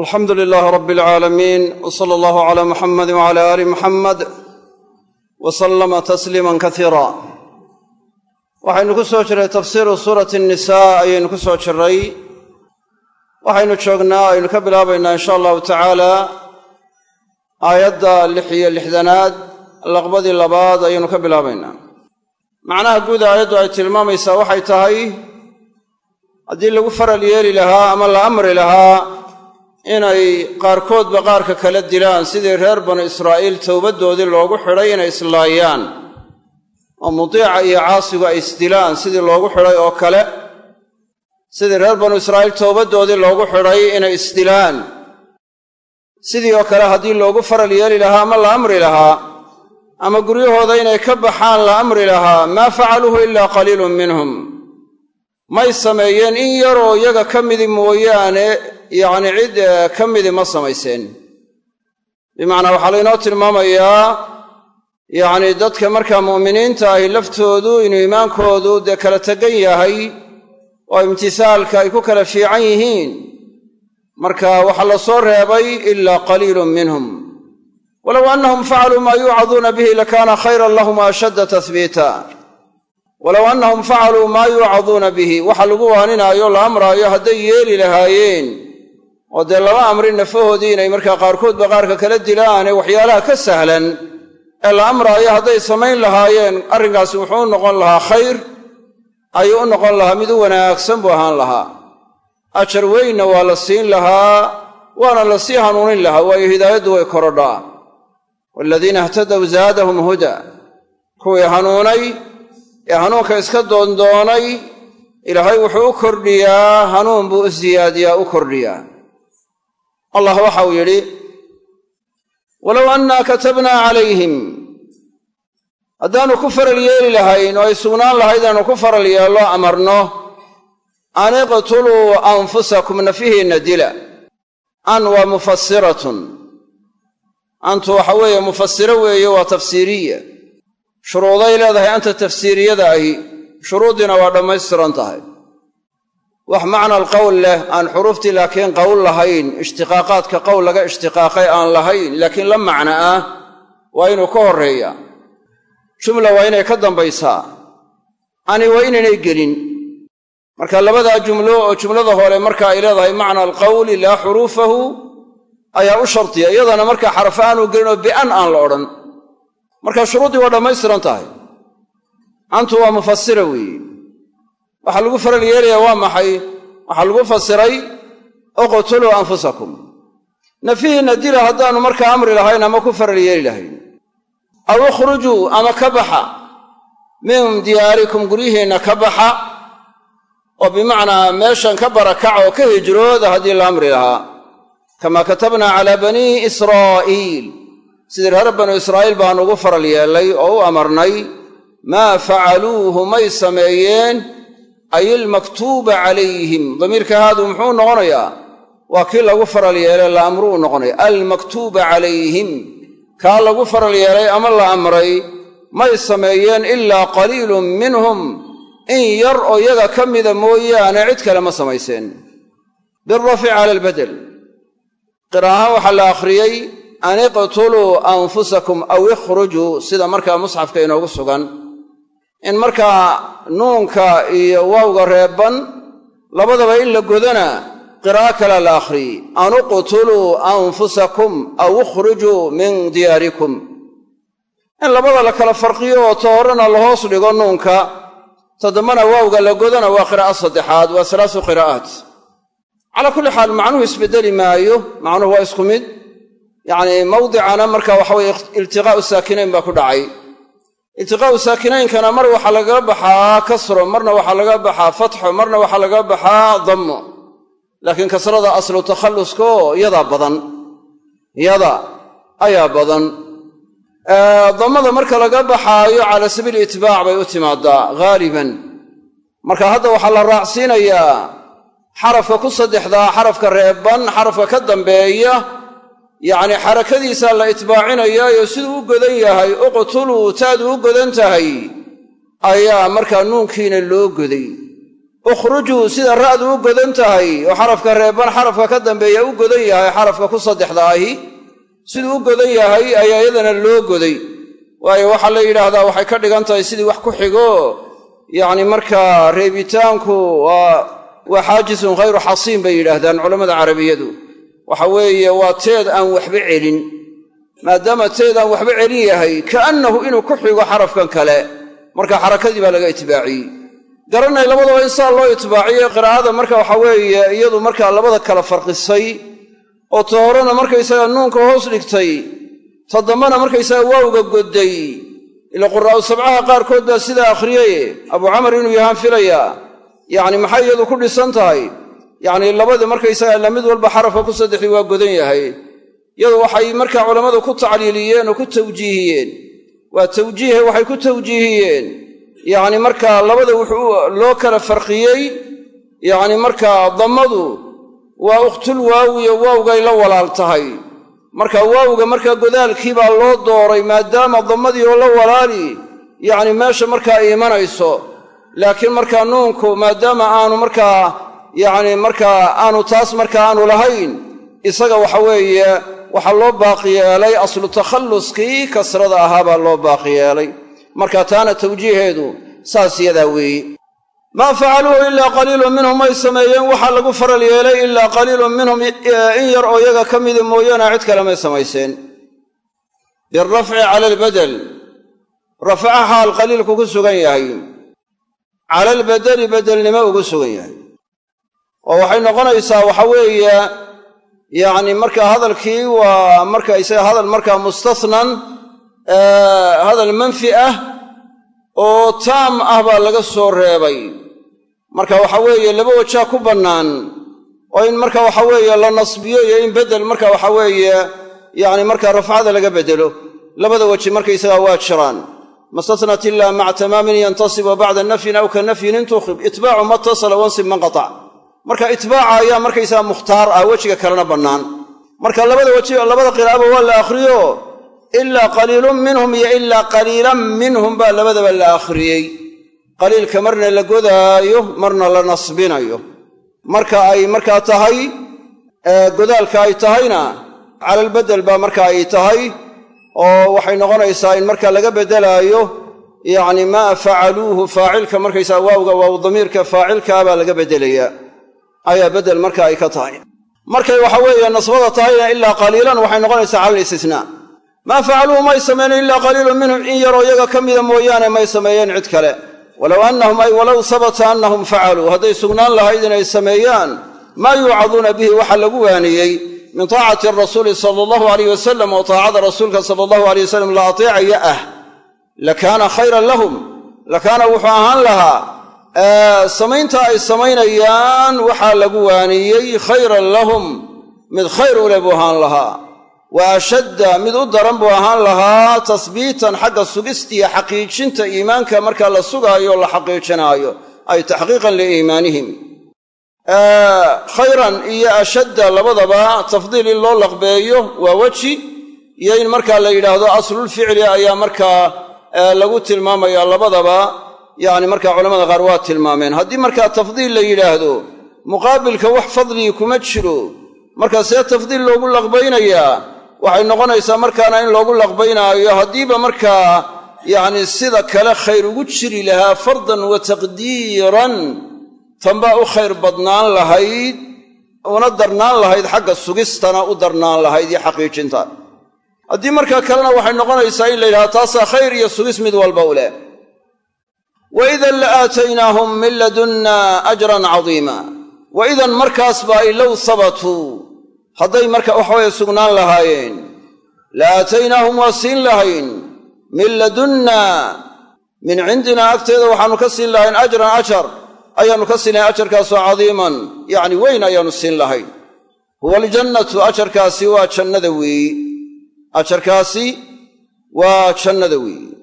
alxamdu lilaahi rabbi alcaalamiin w sala allahu calaa muxamadi wcala aali muxamed wa sallama tasliiman kasiira waxaynu ku soo jiray tafsiiru suurati annisaa ayaynu ku soo jiray. Waxaynu joognaa aynu ka bilaabaynaa insha allahu tacaala aayadda lix iyo lixdanaad laqbadii labaad ayaynu ka bilaabaynaa. Macnaha guud aayaddu ay tilmaamaysaa waxay tahay haddii lagu faral yeeli lahaa ama la amri lahaa inay qaarkoodba qaarka kala dilaan sidii reer banu israa'iil towbaddoodii loogu xidhay inay islaayaan oo mudiica iyo caasigu ay isdilaan sidii loogu xidhay oo kale sidii reer banu israa'iil towbaddoodii loogu xidhay inay isdilaan. Sidii oo kale haddii loogu faral yeeli lahaa ama la amri lahaa ama guryahooda inay ka baxaan la amri lahaa maa facaluuhu ilaa qaliilun minhum. May sameeyeen in yaroo iyaga ka midi mooyaane yacni cid ka midi ma samayseen bimacnaa waxaa laynoo tilmaamayaa yacni dadka markaa mu'miniinta ahi laftoodu inuu iimaankoodu dee kala tegan yahay oo imtisaalka ay ku kala fiican yihiin marka waxaa la soo reebay ilaa qaliilun minhum. Walow annahum facaluu maa yuucaduuna bihi lakaana khayran lahum ashadda tahbiita walow annahum facaluu maa yuucaduuna bihi waxa lagu waaninaayo la amraayo hadday yeeli lahaayeen oo dee lama amrin nafahoodii inay markaa qaarkoodba qaarka kala dilaane waxyaalaha ka sahlan ee la amraayo hadday samayn lahaayeen arrinkaasi wuxuu u noqon lahaa khayr ayuu u noqon lahaa mid u wanaagsan buu ahaan lahaa. Ajar weynna waa la siin lahaa waana la sii hanuunin lahaa waayo hidaayaddu way korodhaa. Waaladiina ihtadow zaadahum huda kuwii hanuunay ee hanuunka iska doondoonay ilaahay wuxuu u kordhiyaa hanuun buu u siyaadiyaa u kordhiyaa allah waxau yidhi walow annaa katabnaa calayhim haddaannu ku faral yeeli lahayn oo ay sugnaan lahayd aanu ku faral yeello amarno an iqtuluu anfusakum nafihiinna dila. An waa mufasiratun antu waxa weeye mufasiro weeye waa tafsiiriya. Shuruuday leedahay anta tafsiiriyada ahi shuruuddiina waa dhammaystiran tahay wax macna alqowl leh aan xuruuftii laakiin qowl lahayn ishtiqaaqaadka qowl laga ishtiqaaqay aan lahayn laakiin la macno ah waa inuu ka horreeya. Jumla waa inay ka dambaysaa. Ani waa inaynay gelin. Marka labadaa jumlo oo jumlada hore marka ay leedahay macna alqowli laa xuruufahu ayaa u shardiya iyadana markaa xaraf aanu gelin oo bian aan la odhan. Marka shuruuddii waa dhammaystiran tahay. Antu waa mufasira weeye waxaa lagu faral yeelayaa waa maxay? Waxaa lagu fasiray uqtuluu anfusakum. Nafihiinna dila haddaannu markaa amri lahayn ama ku faral yeeli lahayn. Aw ikhrujuu ama ka baxa. Min diyaarikum guryihiinna ka baxa. Oo bimacnaa meeshan ka barakac oo ka hijrooda haddii la amri lahaa. Kamaa katabnaa calaa banii israa'iil. Sidii reer banu israa'iil baanu ugu faral yeellay oo u amarnay maa facaluuhu may sameeyeen ay ilmaktuuba calayhim damiirka haadu muxuu noqonayaa waa kii lagu faral yeelay la amru u noqonaya almaktuuba calayhim kaa lagu faral yeelay ama la amray may sameeyeen ilaa qaliilun minhum in yar oo yaga ka mida mooyaane cid kale ma samayseen birafci cala albadel qiraahaan waxaa la akhriyey an iqtuluu anfusakum aw ikhrujuu sida markaa musxafka inoogu sugan in markaa nuunka iyo waawga reebban labadaba in la godana qiraa'o kalea la akhriyey an uqtuluu anfusakum aw ikhrujuu min diyaarikum. In labada la kala farqiyo oo ta horena la hoos dhigo nuunka toddobana waawga la godana waa qiraa'o saddexaad waa salaasu qiraa'aat. Calaa kulli xaal macnuhu isbeddeli maayo macnuhu waa isku mid. Yacnii mawdicana marka waxa weye iltiqaa'u saakinayn baa ku dhacay iltiqaa'u saakinaynkana mar waxaa lagaga baxaa kasro marna waxaa laga baxaa fatxo marna waxaa laga baxaa dammo laakiin kasrada aslu takhalluskoo yadaa badan. Yada ayaa badan. Dammada marka laga baxaayo cala sabiili itbaac bay u timaadaa haaliban marka hadda waxaa la raacsiinayaa xarafka ku saddexdaa xarafka reebban xarafka ka dambeeya yacnii xarakadiisaa la itbaacinayaayo siduu u godan yahay uqtuluu taadu u godan tahay ayaa markaa nuunkiina loo goday. Ukhrujuu sida ra'du u godan tahay oo xarafka reeban xarafka ka dambeeya u godan yahay xarafka ku saddexda ahi siduu u godan yahay ayaa iyadana loo goday. Waayo waxaa la yidhaahdaa waxay ka dhigan tahay sidii wax ku xigo. Yacni markaa reebitaanku waa xaajisun khayru xasiin bay yidhaahdaan culammada carabiyadu waxa weeye waa teed aan waxba celin maadaama teed aan waxba celin yahay kaannahu inuu ku xigo xarafkan kale. Marka xarakadii baa laga itbaaciyey garanay labadaba in saa loo itbaaciyey qiraa'ada marka waxa weeye iyadu markaa labada kala farqisay oo ta horena markaysaga nuunka hoos dhigtay ta dambana markaysaga waawga godday. Ila quraa'u sabcaha qaarkood baa sidaa akhriyey abu camar inuu yahaan filayaa. Yacni maxay iyadu ku dhisan tahay yacni labadii markaysaga ila mid walba xarafka ku saddexdii waa godan yahay. Iyadu waxay markaa culammadu ku tacliiliyeen oo ku tawjiihiyeen. Waa tawjiihe waxay ku tawjiihiyeen. Yacni markaa labada wuxuu loo kala farqiyey. Yacni markaa dammadu waa ukhtul waawiyo waawgay la walaal tahay. Marka waawga markaa godaalkii baa loo dooray maadaama dammadii oo la walaali yacni meesha markaa iimanayso laakiin markaa nuunku maadaama aanu markaa yacni markaa aanu taas markaa aanu lahayn isaga waxa weeye waxaa loo baaqi yeelay aslu takhalluskii kasrada ahaa baa loo baaqi yeelay. Marka taana tawjiiheedu saas yadaa weeye. Maa facaluuhu ilaa qaliilun minhum may sameeyeen waxaa lagu faral yeelay ilaa qaliilun minhum in yar oo iyaga ka mida mooyaane cid kale may samayseen. Birafci cala albadel rafaca xaal qaliilku ku sugan yahay. Cala albadeli bedelnimo ugu sugan yahay oo waxay noqonaysaa waxa weeye yacni markaa hadalkii waa marka isaga hadal markaa mustasnan hadal manfi ah oo taam ah baa laga soo reebay. Marka waxa weeye laba wajaa ku bannaan oo in marka waxa weeye la nasbiyo iyo in bedel marka waxa weeye yacni markaa rafcada laga bedelo. Labada weji markaysagaa waa jiraan. Mastasnat ila maca tamaamin yantasib wa bacda nafyin aw ka nafyin intukhib itbaacu ma tasala wansib man qatac marka itbaaca ayaa markaysaga mukhtaar ah wejiga kalena bannaan. Marka labada weji labada qiraa'aba waa la akhriyo. Ilaa qaliilun minhum iyo ilaa qaliilan minhum baa labadaba la akhriyey. Qaliilka marna la godaayo marna la nasbinayo. Marka ay markaa tahay godaalka ay tahayna calalbedel baa marka ay tahay oo waxay noqonaysaa in marka laga beddelaayo yacni maa facaluuhu faacilka markaysaa waawga waaw damiirka faacilkaa baa laga beddelayaa ayaa beddel marka ay ka tahay. Markay waxa weeye nasbada tahayna ilaa qaliilan waxay noqonaysaa cala alistisnaa maa facaluuhu may sameeyeen ilaa qaliilun minhum in yaroo iyaga ka mida mooyaane may sameeyeen cid kale. Walow annahum ay walow sabata annahum facaluu hadday sugnaan lahayd inay sameeyaan maa yuucaduuna bihi waxa lagu waaniyey min taacati rasuuli sala allahu alayh wasalam oo taacada rasuulka sala allahu alay wasalam la ateecaya ah lakaana khayran lahum lakaana wuxuu ahaan lahaa samaynta ay samaynayaan waxaa lagu waaniyey khayran lahum. Mid khayr u leh buu ahaan lahaa. Wa ashadda mid u daran buu ahaan lahaa tasbiitan xagga sugistiiyo xaqiijinta iimaanka markaa la sugaayo la xaqiijinaayo. Ay taxqiiqan liiimaanihim khayran iyo ashadda labadaba tafdiil in loo laqbeeyo waa weji iyo in markaa la yidhaahdo aslulficli ayaa markaa lagu tilmaamaya labadaba yacni markaa culamada qaar waa tilmaameen haddii markaa tafdiil la yidhaahdo muqaabilka wax fadligii kuma jiro markaa see tafdiil loogu laqbaynayaa waxay noqonaysaa markaana in loogu laqbaynaayo haddiiba markaa yacni sida kale khayr ugu jiri lahaa fardan wa taqdiiran tanbaa u khayr badnaan lahayd una darnaan lahayd xagga sugistana u darnaan lahayd iyo xaqiijinta. Haddii markaa kalena waxay noqonaysaa in la yidhahdo taasaa khayr iyo sugis mid walba u leh wa idan la aataynaahum min ladunna ajran cadiima wa idan markaasba ay low sabatuu hadday marka waxaweye sugnaan lahaayeen la aataynaahum waa siin lahayn min ladunna min cindinaa agteeda waxaannu ka siin lahayn ajran ajar ayaannu ka siin lahayn ajarkaasoo cadiiman yacni weyn ayaannu siin lahayn huwa aljannatu ajarkaasi waa jannada weeyi waa jannada weeyi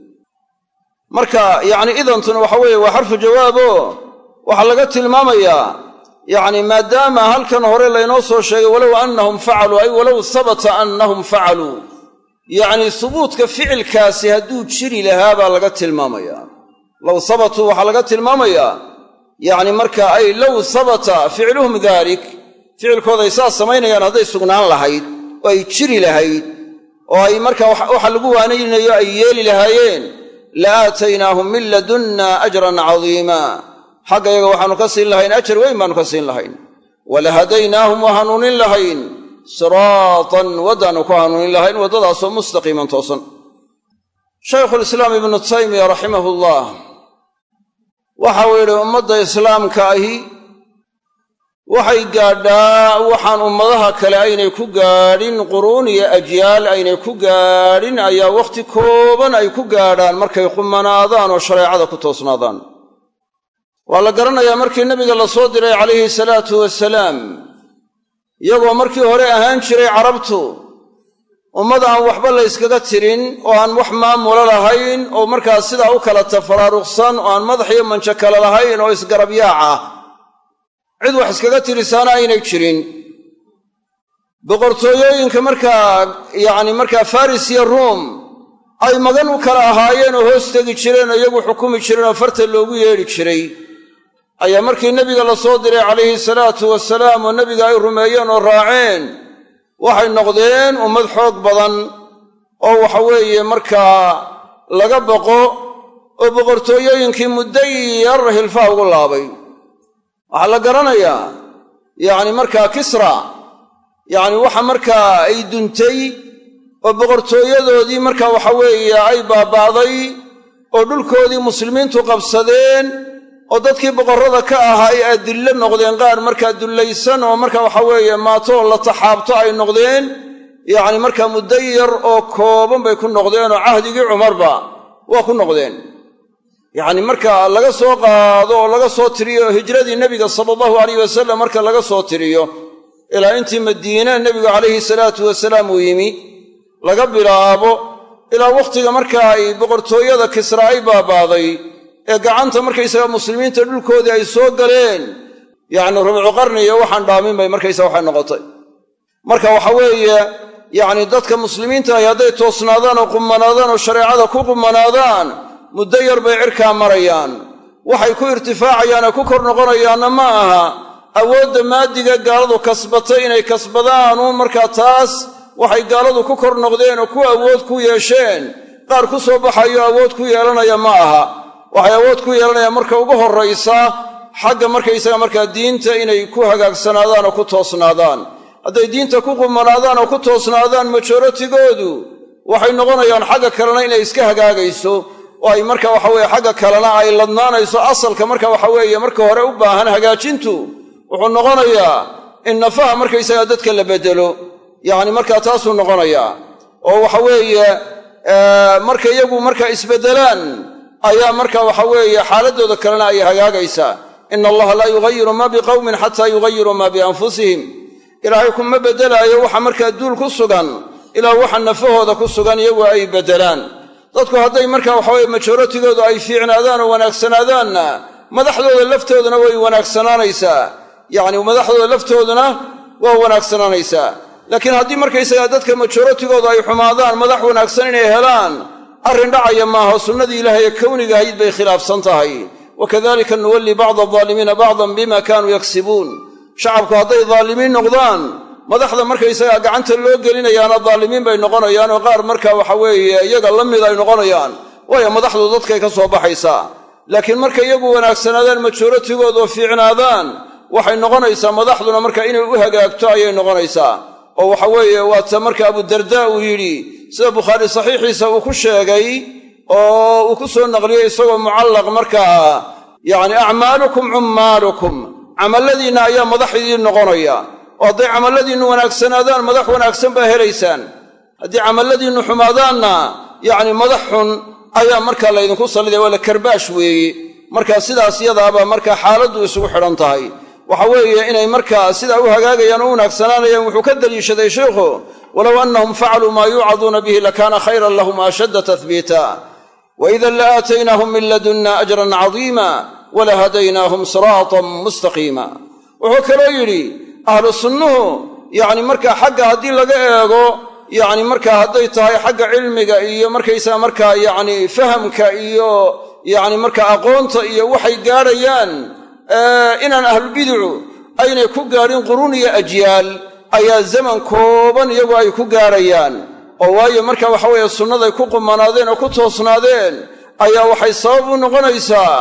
marka yacni idantuna waxa weeye waa xarfu jawaabo. Waxaa laga tilmaamayaa yacni maadaama halkan hore laynoo soo sheegay walow annahum facaluu ay walow sabata annahum facaluu yacni subuutka ficilkaasi hadduu jiri lahaa baa laga tilmaamayaa low sabatuu waxaa laga tilmaamayaa yacni marka ay low habata ficluhum daalik ficilkooday saas samaynayaan hadday sugnaan lahayd oo ay jiri lahayd oo ay marka waxa lagu waanaynayo ay yeeli lahaayeen la min ladunna ajran cadiima. Xagga yaga waxaannu ka siin lahayn ajar weyn baannu ka siin lahayn. Walahadaynaahum waa hanuunin lahayn. Siraatan waddaannu ku hanuunin lahayn waddadaasoo mustaqiiman toosan. Shaykhulislaam ibnu taymiya raximahullah. Waxa uu yidhi ummadda islaamka ahi waxay gaadhaa waxaan ummadaha kale aynay ku gaadhin quruun iyo ajyaal aynay ku gaadhin ayaa wakhti kooban ay ku gaadhaan markay qumanaadaan oo shareecada ku toosnaadaan. Waa la garanayaa markii nebiga la soo diray calayhi salaatu wasalaam iyagoo markii hore ahaan jiray carabtu ummad aan waxba la yskaga tirin oo aan wax maamulo lahayn oo markaas sidaa u kala tafaraaruqsan oo aan madax iyo manjo kale lahayn oo isgarabyaac ah cid wax iskaga tirisaana aynay jirin. Boqortooyooyinka markaa yacni markaa faris iyo ruum ay magan u kala ahaayeen oo hoos tegi jireen iyagu xukumi jireen oo farta loogu yeedhi jiray. Ayaa markii nebiga la soo diray calayhi salaatu wasalaam oo nebiga ay rumeeyeen oo raaceen waxay noqdeen ummad xoog badan oo waxa weeye markaa laga boqo oo boqortooyooyinkii muddo yar hilfaa ugu laabay waxaa la garanayaa yacni markaa kisra yacni waxa markaa ay duntay oo boqortooyadoodii markaa waxa weeye ay baaba'day oo dhulkoodii muslimiintu qabsadeen oo dadkii boqorrada ka ahaa ay adillo noqdeen qaar markaa dullaysan oo marka waxa weeye maatoo la taxaabto ay noqdeen yacni markaa muddo yar oo kooban bay ku noqdeen oo cahdigii cumarba waa ku noqdeen yacni marka laga soo qaado oo laga soo tiriyo hijradii nebiga sala allahu alayh wasalam marka laga soo tiriyo ilaa intii madiine nebigu calayhi salaatu wasalaam uu yimi laga bilaabo ilaa wakhtiga markaa ay boqortooyada kisra ay baabaaday ee gacanta markaysaga muslimiinta dhulkoodii ay soo galeen. Yacni rubcu qarni iyo waxaan dhaamin bay markaysaga waxay noqotay. Marka waxa weeye yacni dadka muslimiinta ahi hadday toosnaadaan oo qumanaadaan oo shareecada ku qumanaadaan muddo yar bay cirkaa marayaan. Waxay ku irtifaacayaan ku kor noqonayaanna ma aha. Awoodda maadiga gaaladu kasbatay inay kasbadaanuun markaa taas waxay gaaladu ku kor noqdeen oo ku awood ku yeesheen. Qaar ku soo baxayo awood ku yeelanaya ma aha. Waxay awood ku yeelanayaan marka ugu horraysa xagga markaysaga markaa diinta inay ku hagaagsanaadaan oo ku toosnaadaan. Hadday diinta ku qumanaadaan oo ku toosnaadaan majoritigoodu waxay noqonayaan xagga kalena inay iska hagaagayso oo ay marka waxa weeye xagga kalena ay ladnaanayso asalka marka waxa weeye marka hore u baahan hagaajintu. Wuxuu noqonayaa in nafaha markaysaga dadka la beddelo yacni markaa taasuu noqonayaa. Oo waxa weeye marka iyagu marka isbeddelaan ayaa marka waxa weeye xaaladooda kalena ay hagaagaysaa ina allaha laa yugayiru maa biqowmin xataa yugayiruu maa bianfusihim. Ilaahay kuma beddelaayo waxa markaa duul ku sugan ilaa waxa nafahooda ku sugan iyagu ay beddelaan dadku hadday marka waxaweye majoritigoodu ay fiicnaadaan oo wanaagsanaadaanna madaxdooda laftooduna way wanaagsanaanaysaa. Yacni madaxdooda laftooduna waa wanaagsanaanaysaa. Laakiin haddii markaysagaa dadka majoritigoodu ay xumaadaan madax wanaagsan inay helaan arrin dhacaya maaha sunnadii ilaahay ee kowniga ahayd bay khilaafsan tahay. Wa kadalika nuwalli bacda aldaalimiina bacdan bima kaanuu yaksibuun. Shacabku hadday daalimiin noqdaan madaxda markaysagaa gacanta loo gelinayaana daalimiin bay noqonayaan oo qaar marka waxa weeye iyaga la mid ay noqonayaan. Waayo madaxdu dadkay ka soo baxaysaa. Laakiin markay iyagu wanaagsanaadaan majoritigooda oo fiicnaadaan waxay noqonaysaa madaxduna marka inay u hagaagto ayay noqonaysaa. Oo waxa weeye waata marka abudardaa uu yidhi sida bukhaari saxiixiisa uu ku sheegay oo uu ku soo naqliyey isagoo mucallaq markaa yacni acmaalukum cummaalukum camalladiinna ayaa madax idiin noqonaya hadday camalladiinnu wanaagsanaadaan madax wanaagsan baa helaysaan. Haddii camalladiinnu xumaadaanna yacni madax xun ayaa markaa laydinku sallidaya waa la karbaash weeye markaa sidaas yadaabaa markaa xaaladdu isugu xidhan tahay. Waxa weeye inay markaa sidaa u hagaagayaan oo u wuxuu ka daliishaday sheikhu walow annahum facaluu maa yuucaduuna bihi lakaana khayran lahum ashadda tahbiita waidan la aataynaahum min ladunna ajran cadiima walahadaynaahum siraatan mustaqiima. Wuxuu kaloo yidhi ahlu sunnuhu yacni markaa xagga haddii laga eego yacni markaa hadday tahay xagga cilmiga iyo markaysaga markaa yacni fahamka iyo yacni markaa aqoonta iyo waxay gaadhayaan inaan ahlubiducu aynay ku gaadhin quruun iyo ajyaal ayaa zaman kooban iyagu ay ku gaarayaan. Oo waayo marka waxa weeye sunnaday ku qumanaadeen oo ku toosnaadeen ayaa waxay sabab u noqonaysaa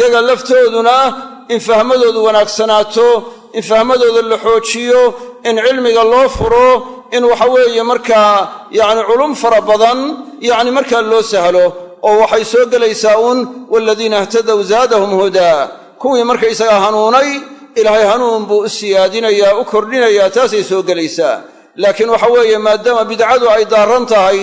yaga laftooduna in fahmadoodu wanaagsanaato in fahmadooda la xoojiyo in cilmiga loo furo in waxa weeye markaa yacni culum fara badan yacni markaa loo sahlo oo waxay soo gelaysaa uun waaladiina ihtadow zaadahum hudaa. Kuwii markaysagaa hanuunay ilaahay hanuun buu u siyaadinayaa u kordhinayaa taasay soo gelaysaa. Laakiin waxa weeye maadaama bidcadu ay daarran tahay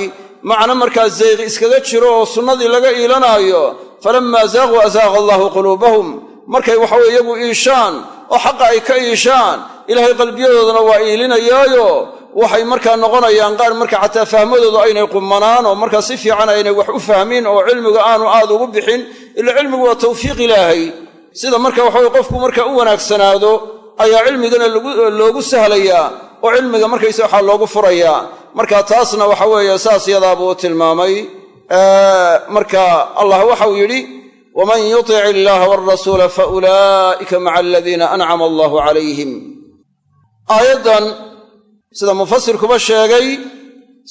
macno markaa zayqi iskaga jiro oo sunnadii laga iilanaayo falammaa zaaquu azaaqa allaahu quluubahum. Markay waxaweye iyagu iishaan oo xaqa ay ka iishaan ilaahay qalbiyadoodana waa iilinayaayo. Waxay markaa noqonayaan qaar marka xataa fahmadoodu aynay qumanaan oo markaa si fiican aynay wax u fahmin oo cilmigu aanu aad ugu bixin. Ila cilmigu waa tawfiiq ilaahay. Sida marka waxaweye qofku marka u wanaagsanaado ayaa cilmigana loogu sahlayaa oo cilmiga markaysa waxaa loogu furayaa. Marka taasna waxa weeye saas yadaabuu tilmaamay. Marka allah waxau yidhi waman yutic illaaha walrasuula fa ulaa'ika maca aladiina ancama allahu calayhim aayaddan sida mufasirkuba sheegay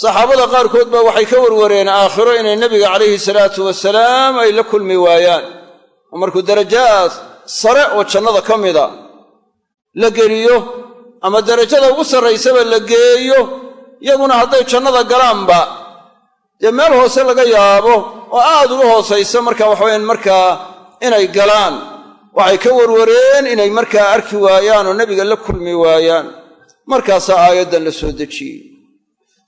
saxaabada qaarkood baa waxay ka warwareen aakhiro inay nebiga calayhi salaatu wasalaam ay la kulmi waayaan oo markuu darajaad sare oo jannada ka mida la geliyo ama derajada ugu sarraysaba la geeyo yaguna hadday jannada galaanba dee meel hoose laga yaabo oo aad uga hoosaysa marka waxaweyaan markaa inay galaan. Waxay ka warwareen inay markaa arki waayaan oo nebiga la kulmi waayaan. Markaasaa aayaddan la soo dejiyey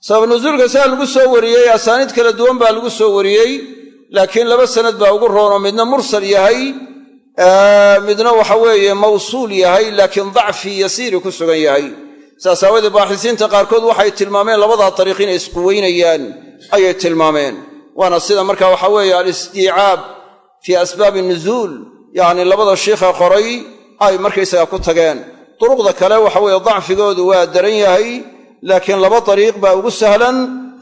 sabab nusuulka saa lagu soo wariyey asaaniid kala duwan baa lagu soo wariyey laakiin laba sanad baa ugu roonoo midna mursal yahay midna waxa weeye mawsuul yahay laakiin dacfi yasiiri ku sugan yahay. Saas aawadee baaxisiinta qaarkood waxay tilmaameen labadaa dariiq inay isquweynayaan ayay tilmaameen. Waana sida marka waxa weeye alistiicaab fii asbaabi nuzuul yacni labada shiikha qoray ay markaysaga ku tageen. Duruqda kale waxa weeye dacfigoodu waa daran yahay laakiin laba dariiq baa ugu sahlan.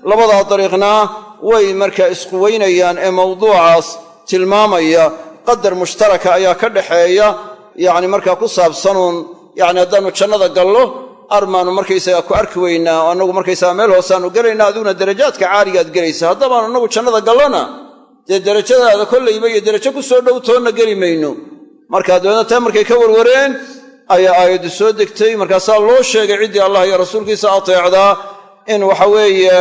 Labadaa dariiqna way markaa isquweynayaan ee mawduucaas tilmaamaya. Qadar mushtaraka ayaa ka dhaxeeya yacni markaa ku saabsanuun yacni haddaannu jannada gallo armaannu markaysaga ku arki weynaa oo annagu markaysaga meel hoosaannu gelaynaa adiguna darajaadka caaligaad gelaysa. Haddabaanu annagu jannada gallona dee derajadaada kollayba iyo derajo ku soo dhow toonna geli mayno. Markaa dabeedna taa markay ka warwareen ayaa aayaddu soo degtay. Markaasaa loo sheegay ciddii allah iyo rasuulkiisa ateecdaa in waxa weeye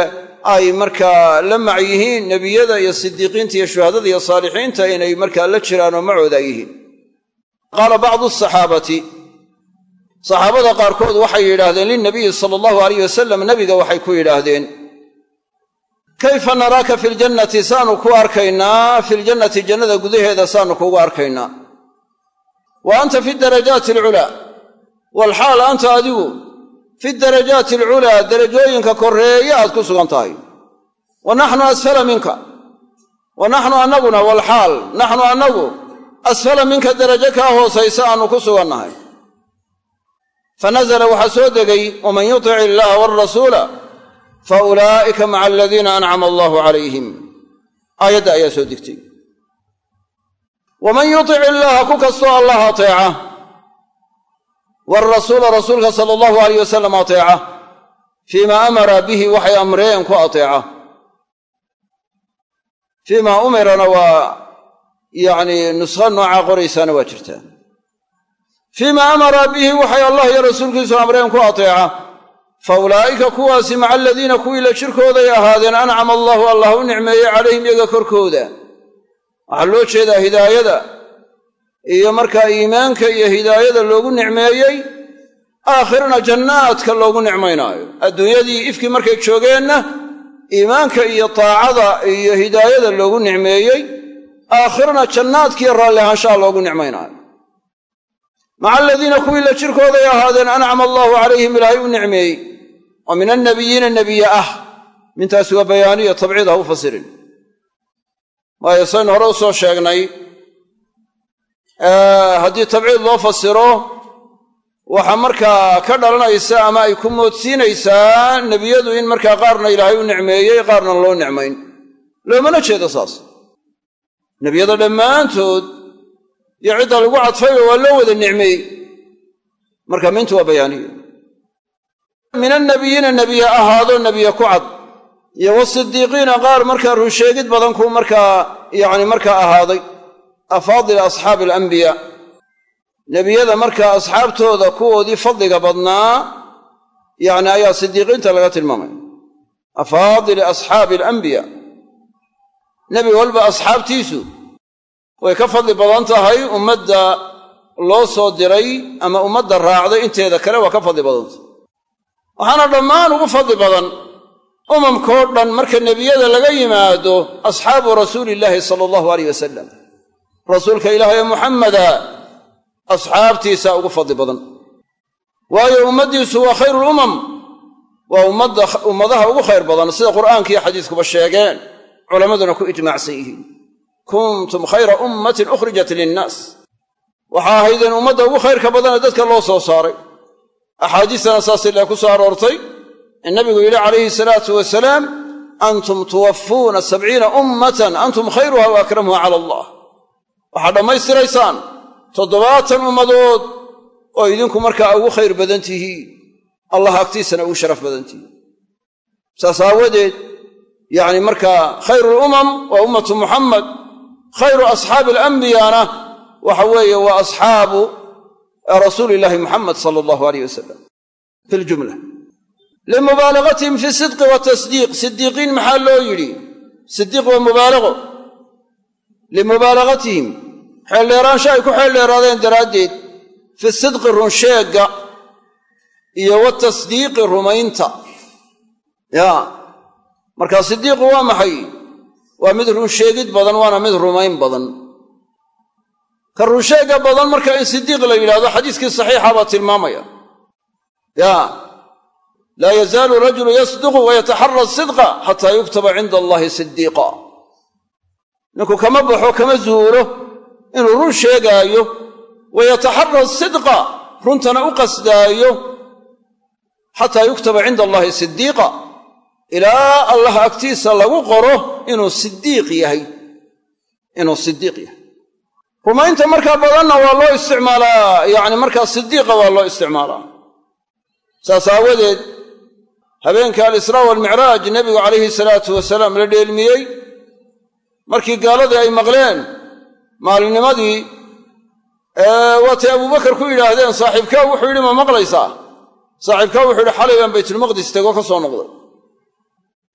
ay markaa la mac yihiin nebiyada iyo sidiiqiinta iyo shuhadada iyo saalixiinta inay markaa la jiraan oo macooda yihiin. Qaala bacdu asaxaabati saxaabada qaarkood waxay yidhaahdeen lilnabiyi sala allahu alayh wasalam nebiga waxay ku yidhaahdeen kayfa naraaka fi ljannati saanu ku arkaynaa fi ljannati jannada gudaheeda saanu kuugu arkaynaa. Wa anta fi darajaati alculaa walxaal anta adigu fi darajaati alculaa derajooyinka korreeye aad ku sugan tahay. Wa naxnu asfala minka wa naxnu annaguna walxaal naxnu annagu asfala minka derajo kaa hoosaysa aanu ku sugannahay nazala waxaa soo degay waman yutic illaaha walrasuula fa ulaa'ika maca aladiina ancama allahu calayhim aayadda ayaa soo degtay waman yutic illaaha ku kastoo allah ateeca waalrasuula rasuulka sala allahu alayh wasalam ateeca fii maa amara bihi waxay amreen ku ateeca fii maa umirana waa yacni nusho noocaa qoraysaana waa jirtaa fii maa amara bihi waxay allah iyo rasuulkiisu amreen ku ateeca fa ulaa'ika kuwaasi maca aladiina kuwii la jirkooday ahaadeen ancama allahu allah u nicmeeyey calayhim iyaga korkooda waxaa loo jeedaa hidaayada iyo markaa iimaanka iyo hidaayada loogu nicmeeyey aakhirana jannaadka loogu nicmaynaayo adduunyadii ifkii markay joogeenna iimaanka iyo taacada iyo hidaayada loogu nicmeeyey aakhirana jannaadkiiyo raalli ahaanshaha loogu nicmaynaayo maca aladiina kuwii la jirkooday ahaadeen ancama allaahu calayhim ilaahay u nicmeeyey oo min annabiyiina nebiye ah mintaasi waa bayaaniyo tabciid ha u fasirin waayo saynu hore u soo sheegnay haddii tabciid loo fasiro waxaa markaa ka dhalanaysa ama ay ku moodsiinaysaa nebiyadu in markaa qaarna ilaahay u nicmeeyey qaarna loo nicmayn loomana jeedo saas dhammaantood iyo cidda lagu cadfayba waa loo wada nicmeeyey marka mintu waa bayaaniya min annabiyiina nebiya ahaado nebiya ku cad. Iyo wasidiiqiina qaar markaa runsheegid badan ku markaa yacni markaa ahaaday. Afaadil asxaabi alambiyaa nebiyada markaa asxaabtooda kuwoodii fadliga badnaa yacni ayaa sidiiqiinta laga tilmaamaya afaadili asxaabi alambiyaa nebi walba asxaabtiisu way ka fadli badan tahay ummadda loo soo diray ama ummadda raacday inteeda kale waa ka fadli badantah waxaana dhammaan ugu fadli badan umamkao dhan marka nebiyada laga yimaado asxaabu rasuulillaahi sala allahu aleyh wasalam rasuulka ilaahay muxameda asxaabtiisa ugu fadli badan. Waayo ummaddiisu waa khayruulumam waa ummadda ummadaha ugu khayr badan. Sida qur'aanka iyo xadiiskuba sheegeen culammaduna ku ijmaacsan yihiin kuntum khayra ummatin ukhrijat linnaas. Waxaa ahaydeen ummadda ugu khayrka badane dadka loo soo saaray. Axaadiistana saas ilaa ku soo aroortay in nabigu yidhi calayhi salaatu wasalaam antum tuwaffuuna sabciina ummatan antum khayruha wa akramuha cala allah. Waxaad dhammaystiraysaan toddobaatan ummadood oo idinku markaa ugu khayr badan tihiin allah agtiisana ugu sharaf badan tihiin saas aawadeed yacni markaa khayruulumam waa ummatu muxamed khayru asxaabi alambiyaana waxa weeye waa asxaabu rasuulillaahi muxamed sala allahu aleyh wasalam fi ljumla limubaalaghatihim fi sidqi wa tasdiiq. Sidiiqiin maxaa loo yidhi? Sidiiq waa mubaalaqo limubaalaghatihim xeeldheeraansho ay ku xeeldheeraadeen daraaddeed fi sidqi runsheegga iyo watasdiiqi rumaynta. Ya marka sidiiqu waa maxay waa mid runsheegid badan waana mid rumayn badan. Ka runsheegga badan marka in sidiiq la yidhahdo xadiiskii saxiixa baa tilmaamaya. Ya laa yazaalu rajulu yasduqu wayataxara sidqa xataa yuktaba cinda allahi sidiiqa ninku kama baxo kama zuulo inuu run sheegaayo wayataxara sidqa runtana u qasdaayo xataa yuktaba cinda allahi sidiiqa ilaa allah agtiisa lagu qoro inuu sidiiq yahay. Inuu sidiiq yahay. Rumaynta markaa badanna waa loo isticmaalaa. Yacni markaa sidiiqa waa loo isticmaalaa. Saas aawadeed habeenka alisraa waalmicraaj nebigu calayhi salaatu wasalaam la dheelmiyey. Markii gaaladii ay maqleen maalinnimadii waatay abubakar ku yidhaahdeen saaxiibkaa wuxuu yidhi ma maqlaysaa? Saaxiibkaa wuxuu yidhi xalay baan baytulmaqdis tego ka soo noqday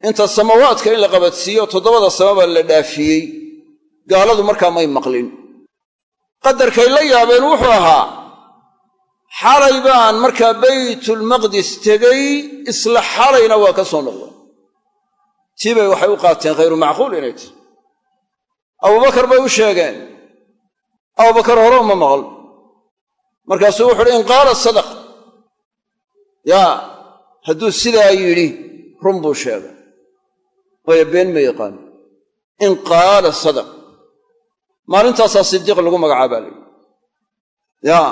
inta samawaadka in la qabadsiiyo toddobada samaba la dhaafiyey. Gaaladu markaa may maqlin. Qadarkay la yaabeen wuxuu ahaa xalay baan markaa baytulmaqdis tegey isla xalayna waa ka soo noqday. Tii bay waxay u qaateen khayru macquul inay tahy abubakar bay u sheegeen abubakar hore uma maqal. Markaasuu wuxu uhi in qaala sadaq. Yaa hadduu sidaa yidhi run buu sheegay been ma yaqaan. In qaala sadaq. Maalintaasaa sidiiq lagu magacaabaa layidhi yaa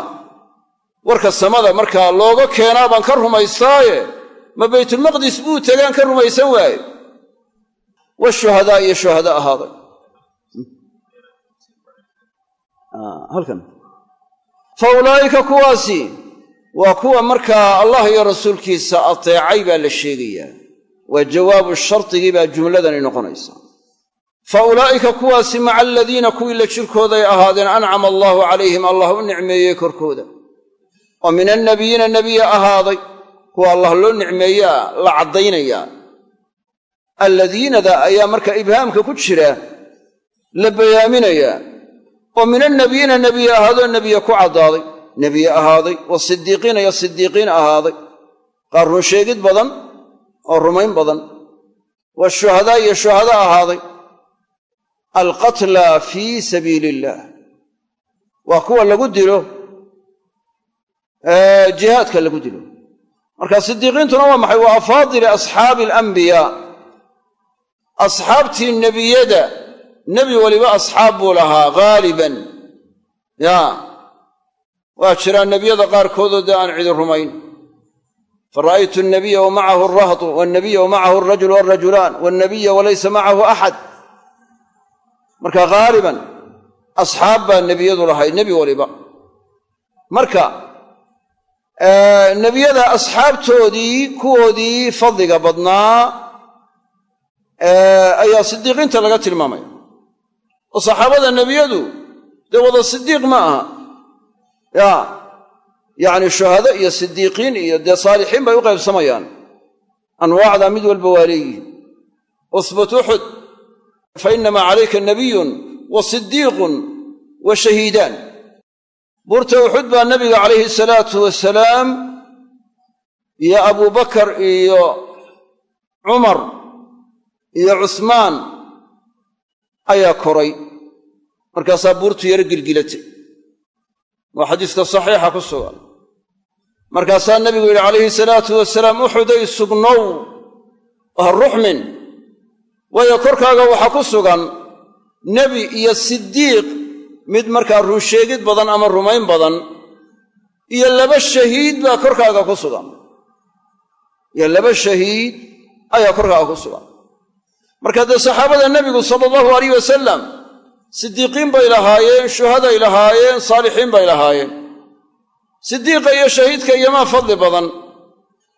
warka samada markaa looga keenaa baan ka rumaystaaye ma baytulmaqdis buu tegaan ka rumaysan waaye. Washuhadaa iyo shuhada ahaaday. Halkan. Fa ulaa'ika kuwaasi waa kuwa markaa allah iyo rasuulkiisa ateecay baa la sheegayaa waa jawaabu shardigii baa jumladani noqonaysa fa ulaa'ika kuwaasi maca aladiina kuwii la jirkooday ahaadeen ancama allaahu calayhim allah u nicmeeyey korkooda. Oo min annabiyiina nebiya ahaaday kuwa allah loo nicmeeyaa la caddaynayaa alladiinada ayaa marka ibhaamka ku jira la bayaaminayaa oo min annabiyiina nebiye ahaadoo nebiye ku caddaaday. Nebiye ahaaday wa sidiiqiina iyo sidiiqiin ahaaday. Qaar runsheegid badan oo rumayn badan. Wa shuhadaa iyo shuhada ahaaday. Alqatla fii sabiili illaah waa kuwa lagu dilo. Jihaadka lagu dilo. Marka sidiiqiintuna waa maxay? Waa afaadili asxaabi alambiyaa asxaabtii nebiyada. Nebi weliba asxaab buu lahaa ghaaliban. Yaa. Waa jiraa nebiyada qaarkoodoo dee aan cidi rumayn fara'aytu alnabiya wa macahu alrahdu walnabiya wa macahu alrajulu walrajulaan walnabiya walaysa macahu axad marka ghaaliban asxaab baa nebiyadu lahayd nebi waliba marka nebiyada asxaabtoodii kuwoodii fadliga badnaa ayaa sidiiqiinta laga tilmaamaya oo saxaabada nebiyadu dee wada sidiiq ma aha yacni shuhado iyo sidiiqiin iyo dee saalixiin bay u qaybsamayaan. Anwaacdaa mid walba waa leeyihiin usbut uxud fa inamaa calayka nabiyun wa sidiiqun wa shahiidaan. Buurta uxud baa nabiga calayhi salaatu wasalaam iyo abubakar iyo cumar iyo cusmaan ayaa koray. Markaasaa buurtu yaro gilgilatay. Waa xadiiska saxiixa ku sugan markaasaa nebigu yidhi calayhi salaatu wasalaam uxuday sugnow ha ruxmin waayo korkaaga waxaa ku sugan nebi iyo sidiiq mid markaa runsheegid badan ama rumayn badan iyo laba shahiid baa korkaaga ku sugan. Iyo laba shahiid ayaa korkaaga ku sugan. Marka dee saxaabada nebigu sala allahu alayh wasalam sidiiqiin bay lahaayeen shuhaday lahaayeen saalixiin bay lahaayeen sidiiqa iyo shahiidka iyomaa fadli badan.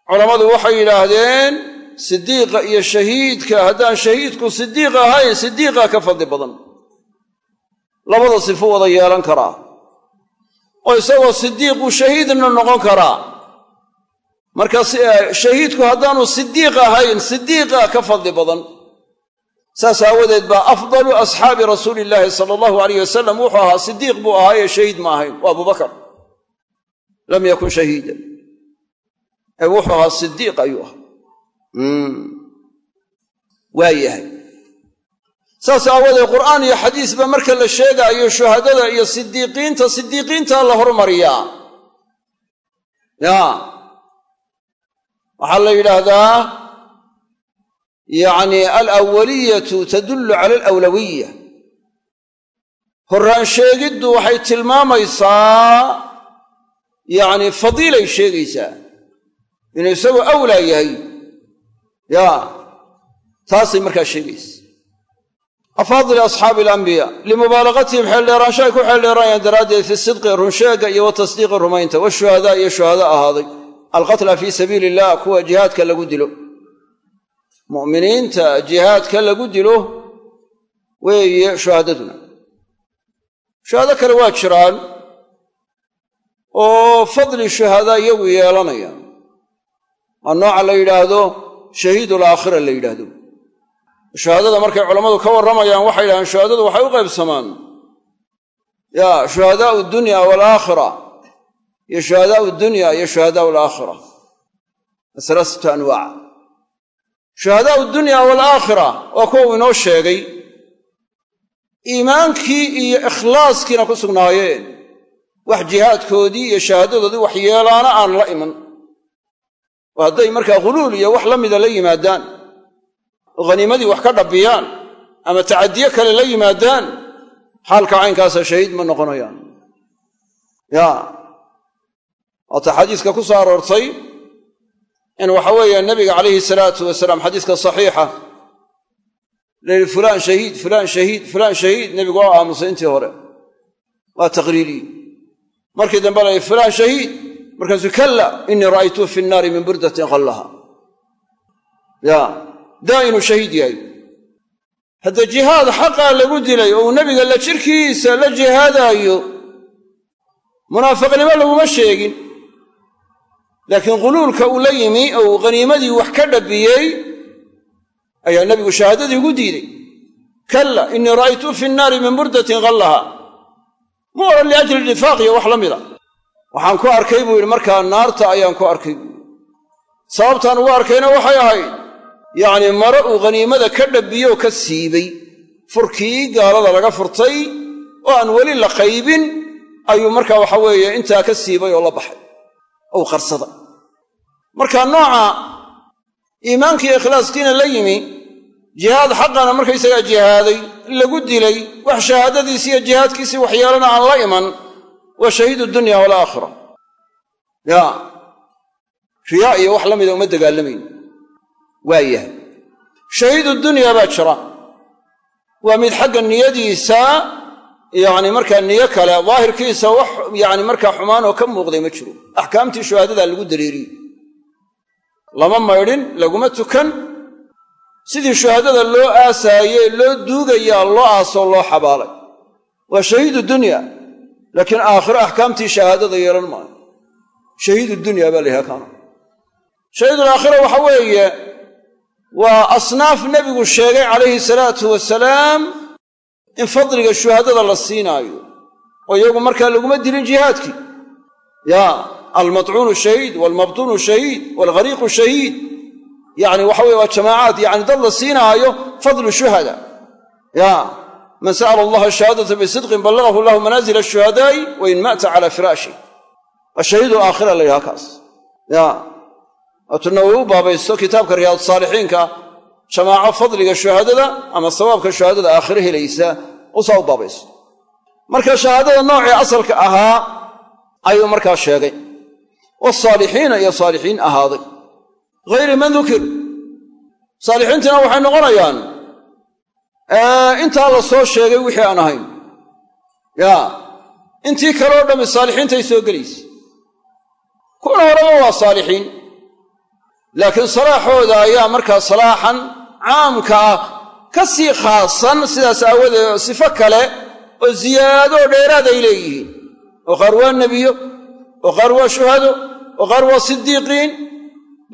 Culammadu waxay yidhaahdeen sidiiqa iyo shahiidka haddaan shahiidku sidiiq ahayn sidiiqa ka fadli badan. Labada sifo wada yeelan karaa. Oo isagoo sidiiqu shahiidna noqon karaa. Marka shahiidku haddaanu sidiiq ahayn sidiiqa ka fadli badan. Saas aawadeed baa afdalu asxaabi rasuuli illaahi sala allahu alayh wasalam wuxuu ahaa sidiiq buu ahaayee shahiid ma ahayn. Waa abubakar lam yakun shahiidan wuxuu ahaa sidiiq ayuu ahaa. Waa yahay. Saas aawadeed qur'aan iyo xadiisba marka la sheegaayo shuhadada iyo sidiiqiinta sidiiqiinta la hormariyaa. Ya waxaa la yidhaahdaa yacni alawaliyatu tadullu cala alawlawiya horraan sheegiddu waxay tilmaamaysaa yacni fadiilay sheegaysaa inuu isagoo awlaa yahay. Ya taasay markaa sheegaysa. Afaadili asxaabi alambiya limubaalaqatihim xeeldheeraansho ay ku xeeldheeraayaan daraaddeed fi sidqi runsheegga iyo wa tasdiiqi rumaynta washuhadaa iyo shuhada ahaaday. Alqatla fii sabiili illah kuwa jihaadka lagu dilo. Mu'miniinta jihaadka lagu dilo weeye shuhadaduna. Shuhado kale waa jiraan oo fadli shuhadaa iyagu yeelanaya. Waa nooca la yidhaahdo shahiidul aakhira la yidhaahdo. Shuhadada markay culammadu ka warramayaan waxay yidhahdeen shuhadadu waxay u qaybsamaan. Ya shuhadaau dunya waalaakhira iyo shuhadaau dunya iyo shuhadaau alaakhira asalaasatu anwaac shuhadaau dunya waalaakhira waa kuwa uu inoo sheegay. Iimaankii iyo ikhlaaskiina ku sugnaayeen wax jihaadkoodii iyo shahaadadoodii wax yeelaana aan la iman. Oo hadday markaa khuluul iyo wax la mida la yimaadaan oo khaniimadii wax ka dhabbiyaan ama tacadiye kale la yimaadaan xaalka caynkaasa shahiid ma noqonayaan. Ya waata xadiiska ku soo aroortay in waxa weeye nabiga calayhi salaatu wasalaam xadiiska saxiixa la yidhi fulaan shahiid fulaan shahiid fulaan shahiid nebigu waa aamusay intii hore. Waa taqriiriyi markii dambe la fulaan shahiid markaasuu kalla inii ra'aytuhu fi nnaari min burdatin qallaha. Ya daa inuu shahiid yahay. Hadda jihaad xaqaa lagu dilay oo uu nebiga la jirkiisa la jihaadaayo munaafiqnimo laguma sheegin. Laakiin quluulka uu la yimi oo uu khaniimadii wax ka dhabbiyey ayaa nebigu shahaadadii ugu diiday kalla inii ra'aytuhu fi nnaari min burdatin qallaha mu odhan liajli nifaaq iyo wax la mida waxaan ku arkay buu yidhi markaa naarta ayaan ku arkay. Buu sababtaan ugu arkayna waxay ahayd yacnii mare uu khaniimada ka dhabbiyoo ka siibay. Furkii gaalada laga furtay oo aan weli la qaybin ayuu markaa waxa weeye intaa ka siibay oo la baxay. Ou qarsada. Marka nooca iimaankiiyo ikhlaaskiina la yimi jihaad xaqana markaysagaa jihaaday lagu dilay wax shahaadadiisi iyo jihaadkiisii waxyeelana aan la iman waa shahiidu dunya walaakhira ya riyaa iyo wax la mida uma dagaalamayn. Waa yahay. Shahiidu dunyaa baa jira. Waa mid xagga niyadiisa yacni markaa niyo kale daahirkiisa wax yani markaa xumaan oo ka muuqday ma jiro. Axkaamtii shuhaadadaa lagu dareeriyey lama maydhin laguma tukan sidii shuhaadada loo aasaayey loo duugayaa loo aasoo loo xabaalay. Waa shahiidu dunya laakiin aakhiro axkaamtii shahaadada yeelan maayo. Shahiidu dunya baa la yhaha kaana. Shahiidulaakhira waxa weeye waa asnaaf nebigu sheegay calayhi salaatu wasalaam in fadliga shuhaadada la siinaayo oo iyagu markaa laguma dilin jihaadkii. Ya almatcuunu shahiid waalmabtuunu shahiid waalghariiqu shahiid yani waxa weye waa jamaacaad yani dad la siinaayo fadlu shuhada. Ya man sa'ala allaha shahaadata bisidqin ballagahu llahu manaazil ashuhadaa'i wain mata cala firaashi. Waa shahiidu aakhira la yidhaha kaas ya waatuu nawowi u baabaysto kitaabka riyaad saalixiinka jamaaco fadliga shuhaadada ama sawaabka shuhaadada aakhiro helaysa usaa u marka shahaadada noocii asalka ahaa ayuu markaa sheegay. Wasaalixiina iyo saalixiin ahaaday hayri man dukir saalixiintina waxay noqonayaan intaa la soo sheegay wixii aan ahayn ya intii kaleo dhammi saalixiintay soo gelaysa kuwana horeba waa saalixiin laakiin salaaxooda ayaa markaa salaaxan caamka ah ka sii khaasan sidaas aawadeed sifo kale oo ziyaadoo dheeraad ay leeyihiin oo qaar waa nebiyo oo qaar waa shuhado oo qaar waa sidiiqiin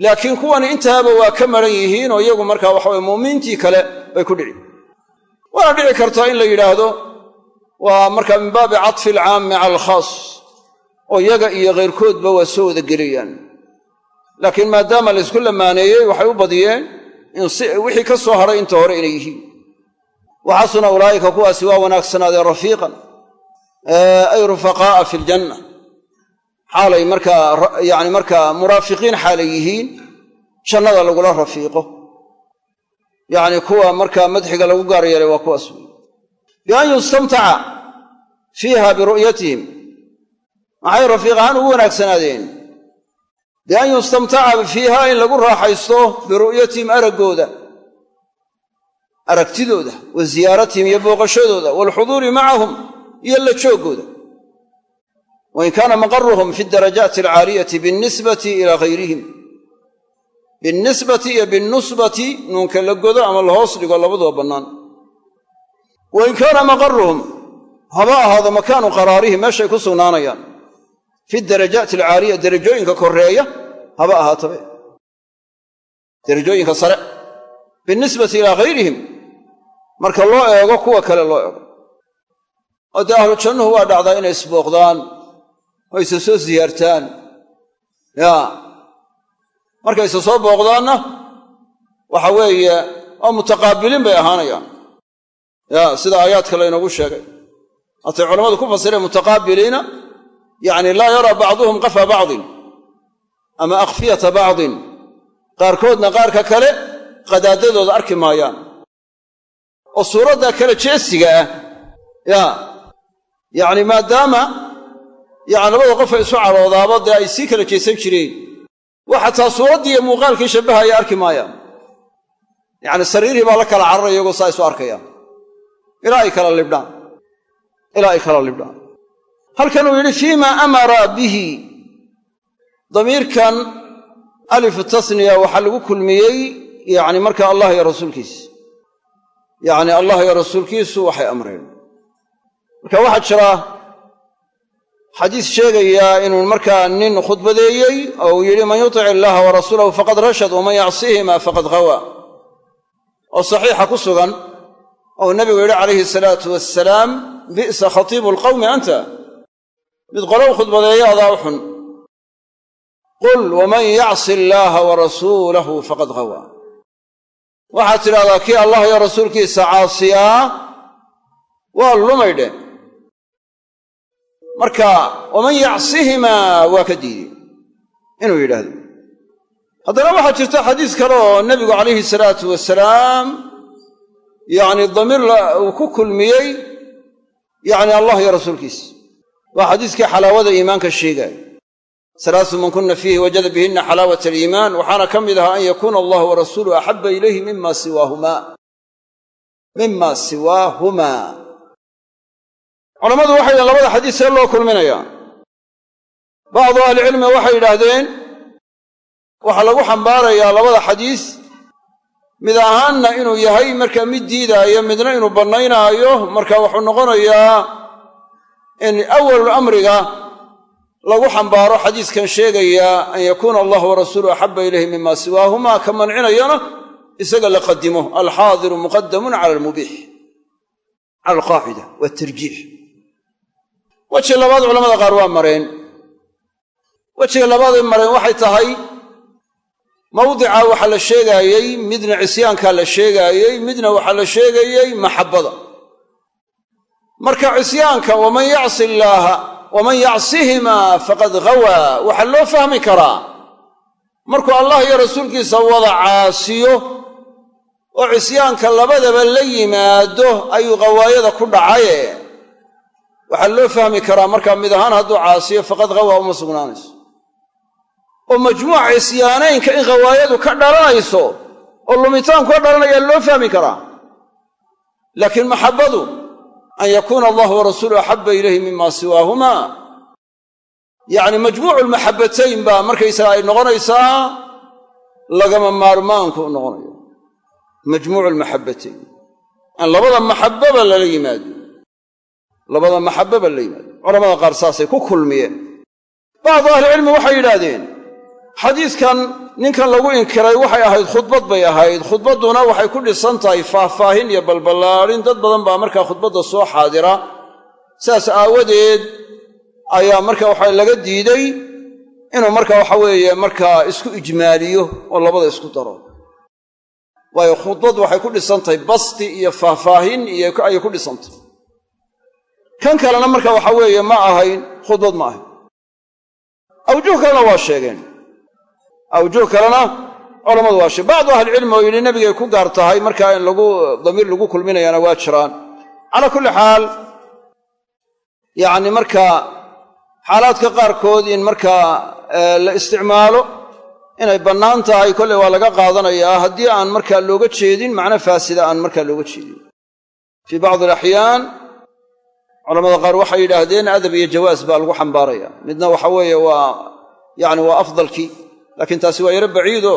laakiin kuwani intaaba waa ka maran yihiin oo iyagu markaa waxaweye mu'miniintii kale bay ku dhici. Waana dhici kartaa in la yidhaahdo waa markaa min baabi catfi alcaami cala alkhaas oo iyaga iyo khayrkoodba waa soo wada gelayaan. Laakiin maadaama la ysku lamaaneeyey waxay u badiyeen wixii ka soo hadhay inta hore inay yihiin. Waxasuna ulaa'ika kuwaasi waa wanaagsanaadeen rafiiqan ay rufaqaa'a fi ljanna xaalay markaa yani markaa muraafiqiin xaalay yihiin jannada lagula rafiiqo. Yacni kuwa markaa madxiga lagu gaar yeelay waa kuwaas. Wey bian yustamtaca fiiha biru'yatihim. Maxay rafiiq ahaan ugu wanaagsanaadeen? Bian yustamtaca fiiha in lagu raaxaysto biru'yatihim araggooda aragtidooda wa ziyaaratihim iyo booqashadooda waalxuduuri macahum iyo la jooggooda wain kaana maqaruhum fi darajaati alcaaliyati binisbati ilaa hayrihim binnisbati iyo binnusbati nuunka la godo ama la hoos dhigo labaduba bannaan wain kaana maqaruhum haba ahaado makaanu qaraarihim meeshay ku sugnaanayaan fi darajaati alcaaliya derajooyinka koreeya haba ahaatabe derajooyinka sare binisbati ilaa hayrihim marka loo eego kuwa kale loo eego oo dee ahlu jannuhu waa dhacdaa inay isbooqdaan oo isa soo siyaartaan yaa markay soo booqdaanna waxa weeye oo mutaqaabiliin bay ahaanayaan. Yaa sida aayaadka laynoogu sheegay. Hatay culammadu ku fasireen mutaqaabiliina yacni laa yaraa bacduhum qafa bacdin ama akhfiyata bacdin qaarkoodna qaarka kale qadaadadooda arki maayaan. Oo suuradda kale jeesiga ah. Yaa yacni maadaama yacni labada qof ay isu cadhoodaaba dee ay sii kala jeesan jireen. Wax xataa suuraddii iyo muuqaalkii shabbahaya arki maayaan. Yacni sariirhii baa la kala cararaya iyagoo saa isu arkayaan. Ilaa ay kala libdhaan. Ilaa ay kala libdhaan. Halkan uu yidhi fiima amara bihi. Damiirkan alifu tasniya waxaa lagu kulmiyey yacni marka allah iyo rasuulkiisa. Yacni allah iyo rasuulkiisu waxay amreen. Marka waxaa jira xadiis sheegayaa inuu markaa nin khudbadeeyey oo uu yidhi man yutic illaha wa rasuulahu faqad rashad waman yacsihima faqad hawa oo saxiixa ku sugan ou nabigu yidhi calayhi salaatu wasalaam bi'sa khatiibu alqawmi anta. Mid qolow khudbadeeya adaa u xun. Qul waman yacsi illaaha wa rasuulahu faqad hawa waxaad tidhahdaa kii allah iyo rasuulkiisa caasiyaa waa lumaydhe marka waman yacsihima waa ka diidey. Inuu yidhaahdo. Haddana waxaa jirta xadiis kale oo nebigu calayhi salaatu wasalaam yacni damiir uu ku kulmiyey yacni allah iyo rasuulkiisa. Waa xadiiskii xalaawada iimaanka sheegaayo salaasu man kuna fiihi wajada bihinna xalaawat aliimaan waxaana ka mid ahaa an yakuuna allahu warasuuluhu axabba ilayhi mima siwaahumaa. Mima siwaahumaa culammadu waxay yidhahen labada xadiis see loo kulminayaa bacdu ahlicilmi waxay yidhaahdeen waxaa lagu xambaarayaa labada xadiis mid ahaanna inuu yahay markaa mid diidaayo midna inuu bannaynaayo marka wuxuu noqonayaa in awalul amriga lagu xambaaro xadiiskan sheegaya an yakuuna allahu warasuulu axabba ilayhi mima siwaahuma ka mancinayana isaga la qadimo alxaadiru muqadamun cala almubiix cala alqaacida waa tarjiix weji labaad culamada qaar waa mareen. Wejiga labaaday mareen waxay tahay mawdica waxaa la sheegaayey midna cisyaankaa la sheegaayey midna waxaa la sheegayey maxabbada marka cisyaanka waman yacsi illaaha waman yacsihimaa faqad ghawaa waxaa loo fahmi karaa. Markuu allah iyo rasuulkiisa wada caasiyo oo cisyaanka labadaba la yimaado ayuu ghawaayada ku dhacaye waxaa loo fahmi karaa markaa mid ahaan hadduu caasiyo faqad ghawaa uma sugnaanayso. Oo majmuuca cisyaanaynka in ghawaayadu ka dhalanayso oo lumitaanku ka dhalanayaa loo fahmi karaa. Laakiin maxabbadu an yakuuna allahu warasuulu axabba ilayhi mima siwaahuma. Yacni majmuucu lmaxabbatayn baa markaysaga ay noqonaysaa lagama maarmaanku u noqonayo. Majmuucu lmaxabbatayn aan labada maxababa lala yimaado labada maxababa lala yimaado culamada qaar saasay ku kulmiyeen. Bacdu ahlicilmi waxay yidhaahdeen xadiiskan ninkan lagu inkiray waxay ahayd khudbad bay ahayd. Khudbadduna waxay ku dhisan tahay faahfaahin iyo balballaadhin dad badan baa markaa khudbadda soo xaadira. Saas aawadeed ayaa marka waxa laga diiday inuu marka waxa weeye markaa isku ijmaaliyo oo labada isku daro. Waayo khudbaddu waxay ku dhisan tahay basti iyo faahfaahin iyo ayay ku dhisantahay kan kalena marka waxa weeye ma ahayn khudbad ma ahayn. Awjuh kalena waa sheegeen. Awjuh kalena culammadu waa sheeg bacdu ahlicilmi oo yidhi nebigay ku gaar tahay markaa in lagu damiir lagu kulminayaana waa jiraan. Calaa kulli xaal yacni markaa xaalaadka qaarkood in markaa la isticmaalo inay bannaan tahay kolley waa laga qaadanayaa. Haddii aan markaa looga jeedin macno faasida aan markaa looga jeedin. Fii bacdi alaxyaan culamada qaar waxay yidhaahdeen adab iyo jawaas baa lagu xambaaraya. Midna waxa weeye waa yacni waa afdalkii laakiin taasi waa yaro baciido.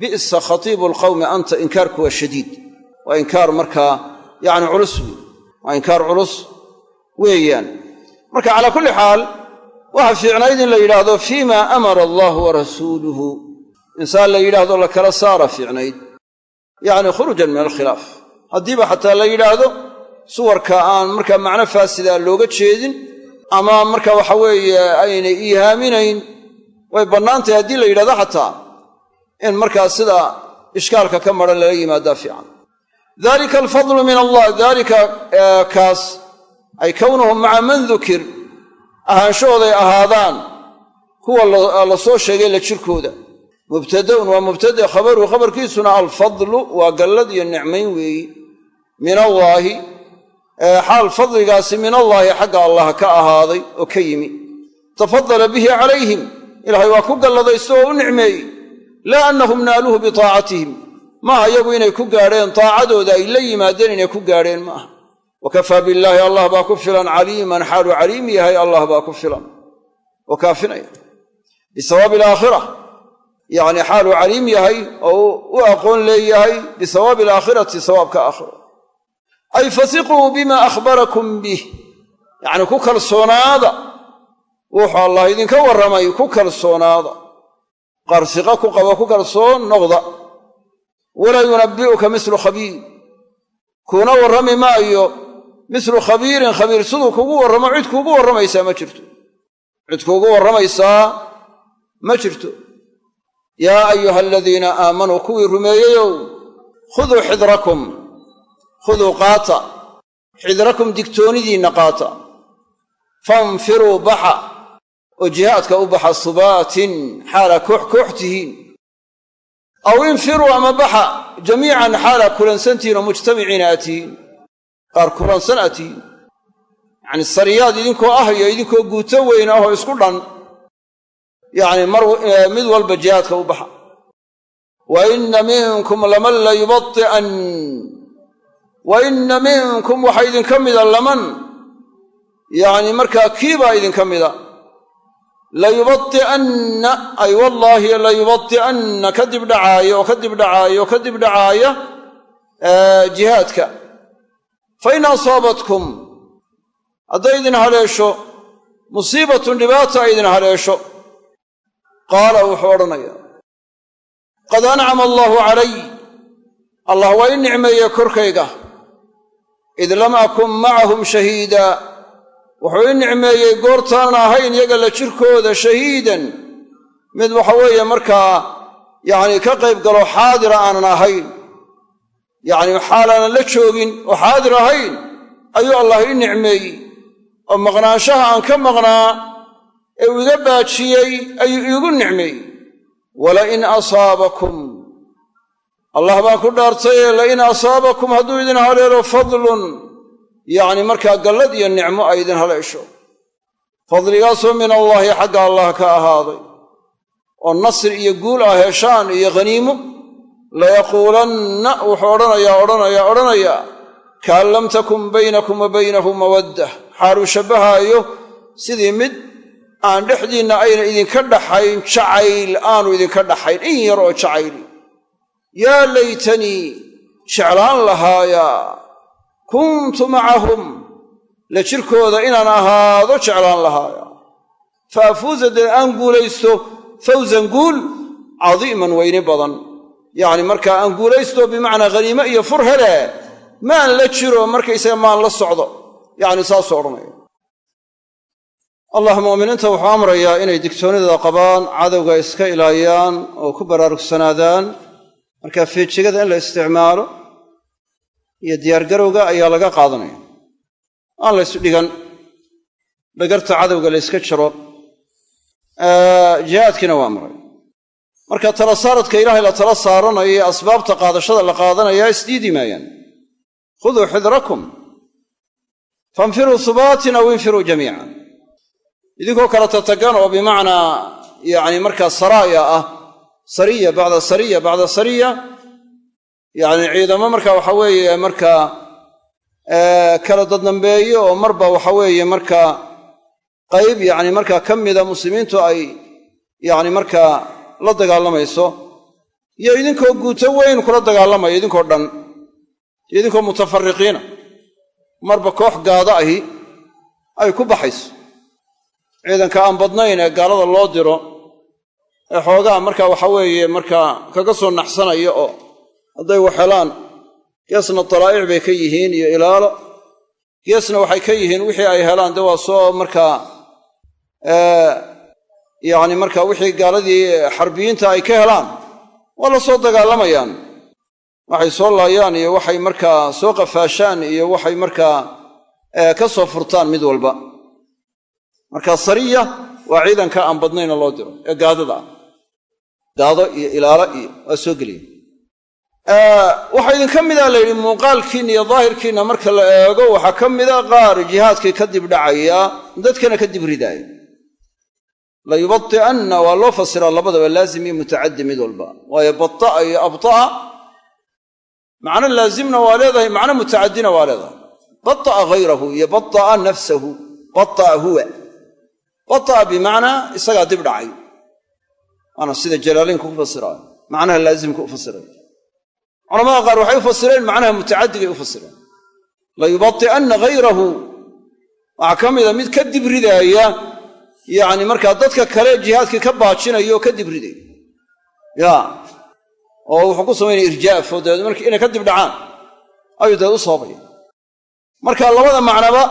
Bi'sa khatiibu alqawmi anta inkaarku waa shadiid. Waa inkaar markaa yacni culus waa inkaar culus weeyaan. Marka calaa kulli xaal waxa fiicnayd in la yidhaahdo fiima amara allahu wa rasuuluhu insaan la yidhaahdo la kala saara fiicnayd. Yacni khurujan min alkhilaaf. Haddiiba xataa la yidhaahdo suwarka aan markaa macno faasida looga jeedin ama marka waxa weeye aynay iihaaminayn way bannaan tahay haddii la yidhahdo xataa in markaa sida ishkaalka ka maran lala yimaadaa fiican. Dalika alfadlu min allah daalika kaas ay kownuhum maca man dukir ahaanshahooday ahaadaan kuwa la soo sheegay la jirkooda. Mubtada'un waa mubtade khabaruhu khabarkiisuna alfadlu waa gallad iyo nicmayn weeyi. Min allaahi xaal fadligaasi min allaahi xagga allah ka ahaaday oo ka yimi. Tafadala bihi calayhim. Ilaahay waa ku galladaysto oo u nicmeeyey. Laa annahum naaluuhu bitaacatihim maaha iyagu inay ku gaadheen taacadooda ay la yimaadeen inay ku gaadheen ma aha wa kafaa billaahi allah baa ku filan caliiman xaaluu caliim yahay allah baa ku filan. Oo kaafinaya. Bisawaabi alaakhira yacni xaaluu caliim yahay oo u aqoon leeyahay bisawaabi alaakhirati sawaabka aakhira ay fasiquu bima akhbarakum bih yacni ku kalsoonaada wuxuu allah idinka warramay ku kalsoonaada qaar siqa ku qabo ku kalsoon noqda walaa yunabbi'uka mislu khabiir kuuna warrami maayo mislu khabiirin khabiir siduu kugu warramo cid kuugu warramaysaa ma jirto cid kuugu warramaysaa ma jirto yaa ayuha aladiina aamanuu kuwii rumeeyeyow khuduu xidrakum khuduu qaata xidrakum digtoonidiinna qaata fanfiruu baxa oo jihaadka u baxa subaatin xaala koox koox tihiin aw infiruu ama baxa jamiican xaala kulansantihiin oo mujtamiciina aad tihiin qaar kulansan aad tihiin yacni sariyaad idinkoo ah iyo idinkoo guuto weyn ahoo isku dhan yacni mar mid walba jihaadka u baxa wa inna minkum laman la wa inna minkum waxaa idinka mida laman. Yacni markaa kii baa idinka mida. Layubadi'anna ay wallaahi layubadi'anna ka dibdhacaaya oo ka dibdhacaaya oo ka dibdhacaaya jihaadka. Fa in asaabatkum hadday idin haleesho musiibatun dhibaata ay idin haleesho. Qaala wuxuu odhanayaa qad ancama allaahu calay allah waa i nicmeeye korkayga id lam akun macahum shahiida. Wuxuu i nicmeeyey goortaanan ahayn yaga la jirkooda shahiidan. Mid waxa weeye markaa yacni ka qayb galo xaadira aanan ahayn. Yacni xaalaanan la joogin oo xaadir ahayn ayuu allah i nicmeeyey. Oo maqnaanshaha aan ka maqnaa ee uu iga baajiyey ayuu iigu nicmeeyey. Walain asaabakum allah baan ku dhaartaye lain asaabakum hadduu idin haleelo fadlun. Yacni markaa gallad iyo nicmo ay idin haleesho. Fadligaasoo min allaahi xagga allah ka ahaaday. Oo nasri iyo guul ah heshaan iyo khaniimo layaquulanna wuxuu odhanayaa odhanayaa odhanayaa. Kaan lam takun baynakum wa baynahu mawaddah. Xaaluu shabbahaayo sidii mid aan dhexdiinna ayna idinka dhaxayn jacayl aanu idinka dhaxayn. In yar oo jacayli yaa laytanii jeclaan lahaayaa kuntu macahum la jirkooda inaan ahaado jeclaan lahaaya. Fa afuuza dee aan guulaysto fawsan guul cadiiman weyni badan. Yacni markaa aan guulaysto bimacnaa khaniimo iyo fur hele maan la jiro markaysaga maan la socdo. Yacni saasuu odhanaya. Allah mu'miniinta wuxuu amrayaa inay digtoonidooda qabaan cadowga iska ilaayaan oo ku baraarugsanaadaan markaa feejigada in la isticmaalo iyo diyaargarowga ayaa laga qaadanaya. Aan la ysdhigan dhagarta cadowga la yska jiro jihaadkiina waa amray marka tala saaradka ilaahay la tala saaranayo ee asbaabta qaadashada la qaadanayaa isdiidi maayaan. Khuduu xidrakum fainfiruu subaatin aw infiruu jamiican. Idinkoo kala tatagan oo bimacnaa yacni markaa saraaya ah sariya bacda sariya bacda sariya. Yacni ciidamo marka waxa weeye markaa kala dadnambeeyo oo marba waxa weeye markaa qayb yacni markaa ka mida muslimiintu ay yacni markaa la dagaalamayso. Iyo idinkoo guuto weyn kula dagaalamaya idinkoo dhan idinkoo mutafariqiina marba koox gaada ahi ay ku baxayso. Ciidanka aan badnayn ee gaalada loo diro ee xoogaa markaa waxa weeye markaa kaga soo naxsanaya oo hadday wax helaan geesna dalaa'ic bay ka yihiin iyo ilaalo. Geesna waxay ka yihiin wixii ay helaan dee waa soo markaa yacni markaa wixii gaaladii xarbiyiinta ay ka helaan waa la soo dagaalamayaan. Waxay soo laayaan iyo waxay markaa soo qafaashaan iyo waxay markaa ka soo furtaan mid walba. Marka sariya waa ciidanka aan badnayna loo diro ee gaadada ah gaado iyo ilaalo iyo waa soo geliya waxaa idinka mida la yidhi muuqaalkiinna iyo daahirkiinna marka la eego waxaa ka mida qaar jihaadkii ka dibdhacaya dadkana ka dibridaaya layubadi'anna waa loo fasiraa labadaba laazim iyo mutacaddi mid walba. Waayo bata'a iyo abta'a macno laazimna waa leedahay macno mutacaddina waa leedahay. Bata'a hayrahu iyo bata'a nafsahu bata'a huwa. Bata'a bimacnaa isagaa dib dhacay waana sida jalaaliinka ku fasiraayo macnaha laazimka u fasiraya culamada qaar waxay u fasireen macnaha mutacaddigay u fasireen. Layubadi'anna hayrahu waxaa ka mida mid ka dibridaaya yacni markaa dadka kale jihaadkii ka baajinaya oo ka dibridaya ya. Oo wuxuu ku samaynaya irjaaf oo dabeed mark inay ka dib dhacaan ayuu dabeed u sababaya marka labada macnaba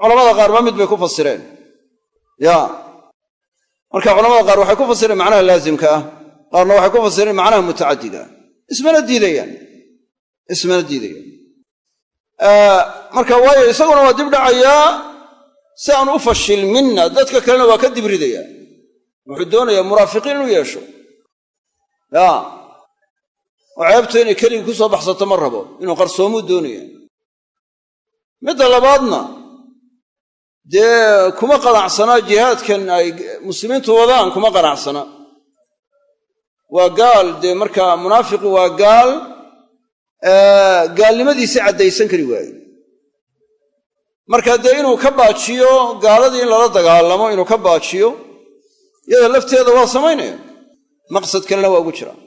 culamada qaarba mid bay ku fasireen. Ya marka culamada qaar waxay ku fasireen macnaha laazimka ah qaarna waxay ku fasireen macnaha mutacaddiga ah. Ismana diidayaan. Ismana diidayaan. Marka waayo isaguna waa dib dhacayaa si aan u fashilminna dadka kalena waa ka dibridayaa wuxuu doonayaa muraafiqiin inuu yeesho. Ya oo ceebta inay keligii ku soo baxsato ma rabo inuu qarsoomuu doonaya midda labaadna dee kuma qanacsanaa jihaadkan ay muslimiintu wadaan kuma qanacsana waa gaal dee markaa munaafiqu waa gaal gaalnimadiisi caddaysan kari waaye marka dee inuu ka baajiyo gaaladii in lala dagaalamo inuu ka baajiyo iyada lafteeda waa samaynaya maqsad kalena waa ugu jiraa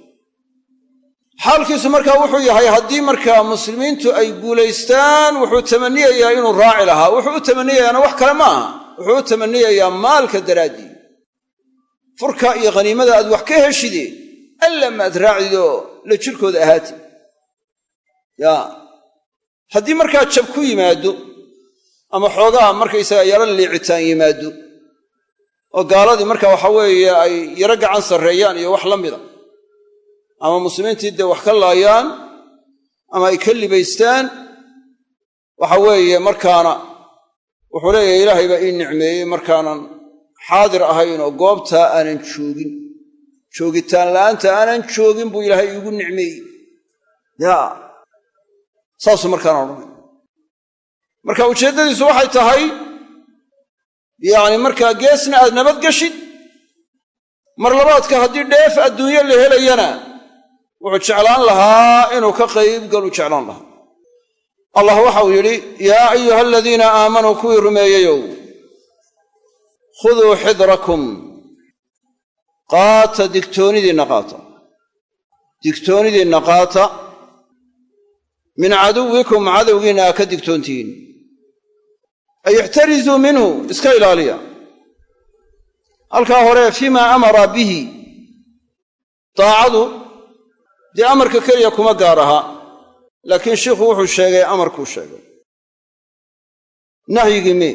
xaalkiisu markaa wuxuu yahay haddii markaa muslimiintu ay guulaystaan wuxuu tamaniyayaa inuu raaci lahaa. Wuxuu u tamaniyayaana wax kale ma aha wuxuu u tamaniyayaa maalka daraaddii furka iyo khaniimada aad wax ka heshide alla maad raacidoo la jirkooda ahaati yaa haddii markaa jab ku yimaado ama xoogaa markaysaga yaro liicitaan yimaado oo gaaladii marka waxa weeye ay yaro gacan sarreeyaan iyo wax la mida ama muslimiintii dee wax ka laayaan ama ay ka libaystaan waxa weeye markaana wuxuu leeyahay ilaahay baa ii nicmeeyey markaanan xaadir ahayn oo goobtaa aanan joogin. Joogitaan la'aanta aanan joogin buu ilaahay iigu nicmeeyey. Yaa. Saasuu markaana odhanay. Marka ujeeddadiisu waxay tahay yacni markaa geesna aad nabadgeshid mar labaadka haddii dheef adduunyo la helayana wuxuu jeclaan lahaa inuu ka qaybgalu jeclaan lahaa. Allah waxau yidhi yaa ayuha aladiina aamanuu kuwii rumeeyeyow khuduu xidrakum. Qaata digtoonidiinna qaata digtoonidiinna qaata min caduwikum cadowgiinna aa ka digtoontihiin. Ay ixtarizuu minhu iska ilaaliya. Halkaa hore fiimaa amara bihi daacadu dee amarka keliya kuma gaar aha laakiin shiikhu wuxuu sheegay amarkuu sheegay. Nahyigii mee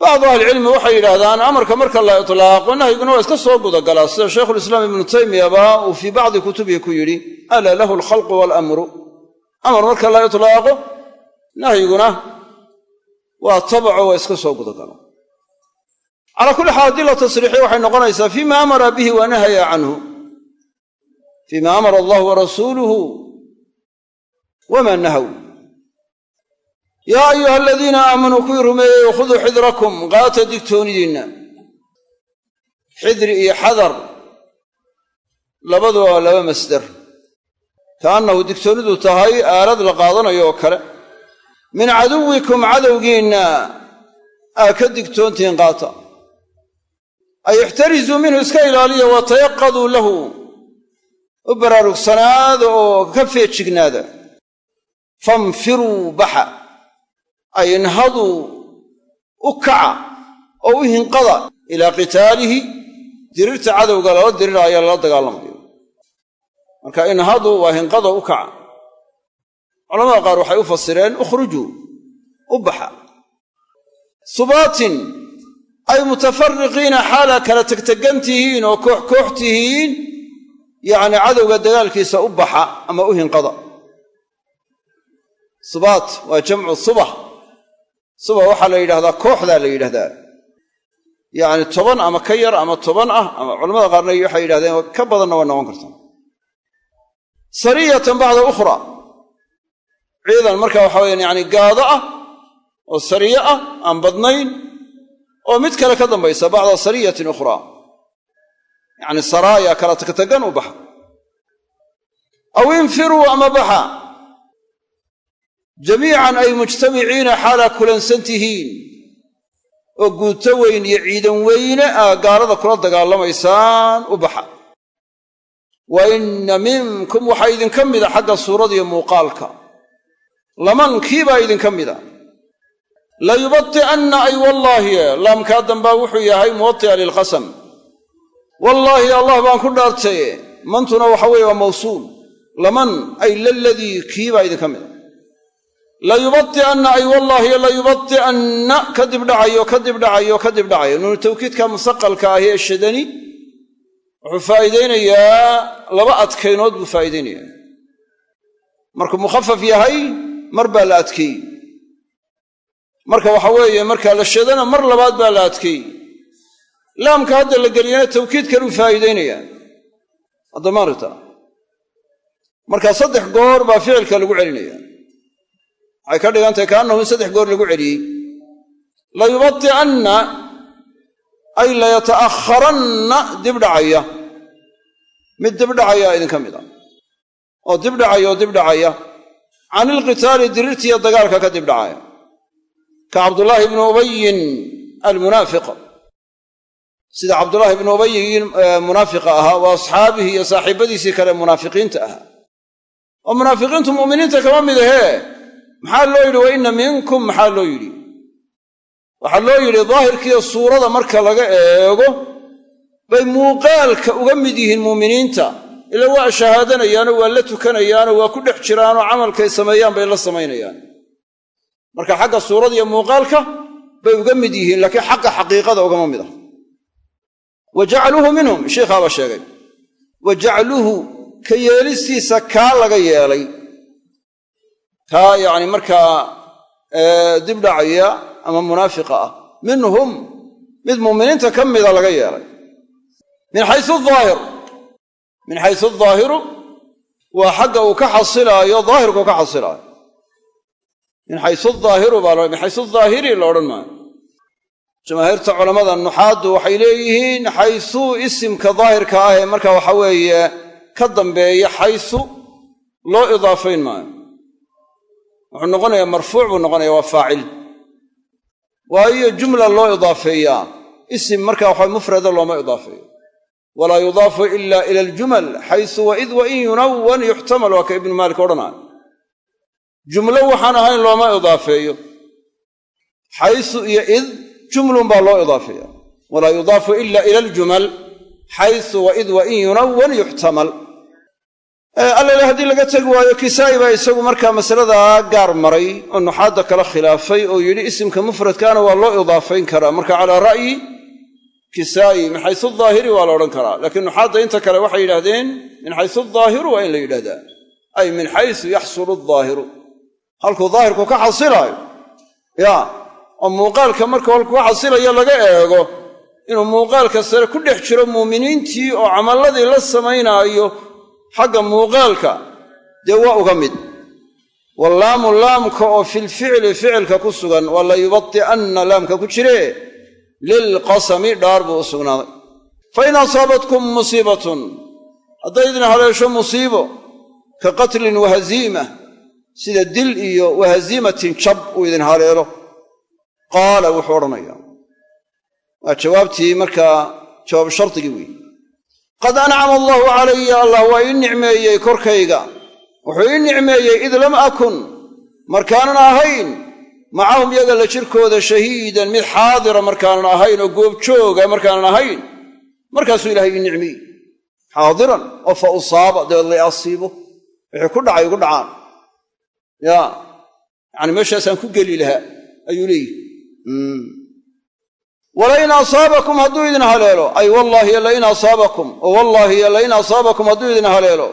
bacdu ahlicilmi waxay yidhaahdaan amarka marka la itlaaqo nahyiguna waa iska soo gudagalaa sida shaykhulislaam ibnu taymiyaba uu fii bacdi kutubihi ku yidhi ala lahu alkhalqu waalamru amar marka la itlaaqo nahyiguna waa tabaco waa iska soo gudagala calaa kulli xaal haddii la tasriixiyo waxay noqonaysaa fiima amara bihi wa nahaya canhu fiima amara allahu warasuuluhu wamaa nahaw yaa ayuha aladiina aamanuu kuwii rumeeyey khuduu xidrakum qaata digtoonidiinna xidri iyo xadar labaduba waa laba masdar kaannahu digtoonidu tahay aalad la qaadanayo oo kale min caduwikum cadowgiinna aa ka digtoontihiin qaata ay ixtarizuu minhu iska ilaaliya wa tayaqaduu lahu u baraarugsanaada oo ka feejignaada. Famfiruu baxa. Ay inhaduu u kaca oo u hinqada ilaa qitaalihi. Dirirta cadowga lala diriraayo lala dagaalamayo. Marka inhaduu waa hinqada u kaca. Culamada qaar waxay u fasireen ukhrujuu u baxa. Subaatin ay mutafariqiina xaalaa kala tegtegan tihiin oo koox koox tihiin yacni cadowga dagaalkiisa u baxa ama u hinqada. Subaat waa jamcu subah. Suba waxaa la yidhahdaa kooxdaa la yidhahdaa. Yacni toban ama ka yar ama toban ah ama culamada qaarna waxay yidhahdeen ka badanna waa noqon kartaa. Sariyatan bacda ukhra. Ciidan marka waxa weyaan yani gaado ah oo sariye ah aan badnayn oo mid kale ka dambaysa bacda sariyatin ukhraa yacni saraaya kala tagtagan u baxa. Aw infiruu ama baxa. Jamiican ay mujtamiciina xaalaa kulansan tihiin oo guuto weyn iyo ciidan weyne aa gaalada kula dagaalamaysaan u baxa. Wa inna minkum waxaa idinka mida xagga suuradiyo muuqaalka. Laman kiibaa idinka mida layubati'anna ay wallaahi laamkaa dambaa wuxuu yahay muwati'a lilqasam wallaahi allah baan ku dhaartaye mantuna waxa weeye waa mawsuul. Laman ay laladii kiibaa idinka mida layubati'anna ay wallaahi layubati'anna ka dibdhacayo ka dibdhacayo ka dibdhacayo nuunu tawkiidka musaqalka ahi ee shadani wuxuu faa'iidaynayaa laba adkaynood buu faa'iidaynaya markuu mukhafaf yahay mar baa la adkeeyey. Marka waxa weeye markaa la shadana mar labaad baa la adkeeyey laamka hadda la geliyana tawkiid kaluu faa'iidaynayaa. Haddamaarita marka saddex goor baa ficilka lagu celinaya waxay ka dhigan tahay kaannahu in saddex goor lagu celiyey layubati'anna ay layata'akharanna dibdhacaya mid dibdhacaya idinka mid a oo dibdhacaya oo dibdhacaya can ilqitaali dirirtiiyo dagaalka ka dibdhacaya ka cabdullaahi ibnu ubayin almunaafiq sida cabdullaahi ibnu ubayigii munaafiqa ahaa wa asxaabihi iyo saaxiibadiisii kale munaafiqiinta ahaa. Oo munaafiqiintu mu'miniinta kama mid ahee? Maxaa loo yidhi wa inna minkum maxaa loo yidhi? Waxaa loo yidhi daahirkiiyo suurada marka laga eego bay muuqaalka uga mid yihiin muuminiinta ila waa shahaadanayaanoo waa la tukanayaanoo waa ku dhex jiraanoo camalkay sameeyaan bay la samaynayaan. Marka xagga suurada iyo muuqaalka bay uga mid yihiin laakiin xagga xaqiiqada ugama mid ah wa jacluhu minhum sheikhaaba sheegay wa jacluhu ka yeelistiisa kaa laga yeelay kaa yacni markaa dib dhacaya ama munaafiqa ah minhum mid muuminiinta ka mida laga yeelay min xaysu aahir min xaysu adaahiru waa xagga uu ka xasilaayo daahirku ka xasilaayo min xaysu adaahiru baa min xaysu daahiri la odhan maayo jamaahiirta culammada nuxaaddu waxay leeyihiin xaysu isimka daahirka ah ee marka waxa weeye ka dambeeya xaysu loo idaafayn maayo. Wuxuu noqonayaa marfuuc buu noqonaya waa faacil. Waayo jumla loo idaafeeyaa isim marka waxa mufrada looma idaafeeyo. Walaa yudaafu ila ila aljumal xaysu waid wain yunawan yuxtamal waa ka ibnu maalik odhanaayo jumlo waxaan ahayn looma idaafeeyo. Xaysu iyo id jumlun baa loo idaafeeya walaa yudaafu ila ila aljumal xaysu waid wain yunawan yuxtamal. Allale haddii laga tegi waayo kisaa'i baa isagu markaa masaladaa gaar maray oo nuxaadda kala khilaafay oo yidhi isimka mufradkaana waa loo idaafayn karaa. Marka calaa ra'yi kisaa'i min xaysu daahiri waa la odhan karaa. Laakiin nuxaadda inta kale waxay yidhahdeen min xaysu daahiru waa in la yidhahdaa ay min xaysu yaxsulu daahiru halkuu daahirku ka xasilaayo ya oo muuqaalka marka halkuu ka xasilayo laga eego inuu muuqaalka sare ku dhex jiro muuminiintii oo camalladii la samaynaayo xagga muuqaalka dee waa uga mid. Wallaamu laamka oo filficli ficilka ku sugan waa la yubadi'anna laamka ku jire lilqasami dhaar buu u sugnaaday. Fa in asaabatkum musiibatun hadday idin haleesho musiibo ka qatlin wahaziima sida dil iyo wahaziimatin jab uu idin haleelo qaala wuxuu odhanayaa. Waa jawaabtii markaa jawaab shardigii weeye qad ancama allahu calaya allah waa ii nicmeeyey korkayga. Wuxuu ii nicmeeyey id lam akun. Markaanan ahayn macahum yaga la jirkooda shahiidan mid xaadira markaanan ahayn oo goobjooga markaanan ahayn. Markaasuu ilahay ii nicmeeyey. Xaadiran oo fa usaaba dabeed lay asiibo. Wixii ku dhacay igu dhacaan. Ya yacani meeshaasaan ku geli lahaa ayuu leeyihi walain asaabakum hadduu idin haleelo. Ay wallaahi lain asaabakum. Oo wallaahi lain asaabakum hadduu idin haleelo.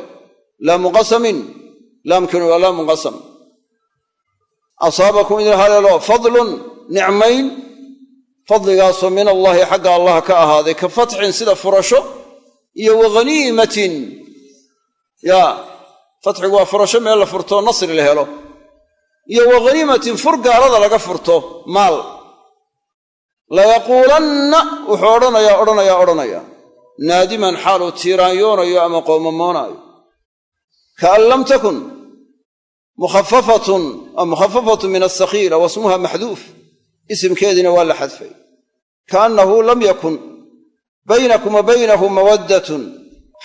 Laamu qasamin laamkinu waa laamu qasam idin haleelo. Fadlun nicmayn. Fadligaasoo min allaahi xagga allah ka ahaaday. Ka fatxin sida furasho iyo wa ghaniimatin. Ya fatxigu waa furasho meel la furto nasri la helo. Iyo wa ghaniimatin fur gaalada laga furto maal layaquulanna wuxuu odhanayaa odhanayaa odhanayaa naadiman xaaluu tiiraanyoonayo ama qoomamoonaayo kaan lam takun mukhafafatun waa mukhafafatun min asakhiira wasmuha maxduuf. Isimkeediina waa la xadfay. Kaannahu lam yakun baynakum wa baynahu mawaddatun.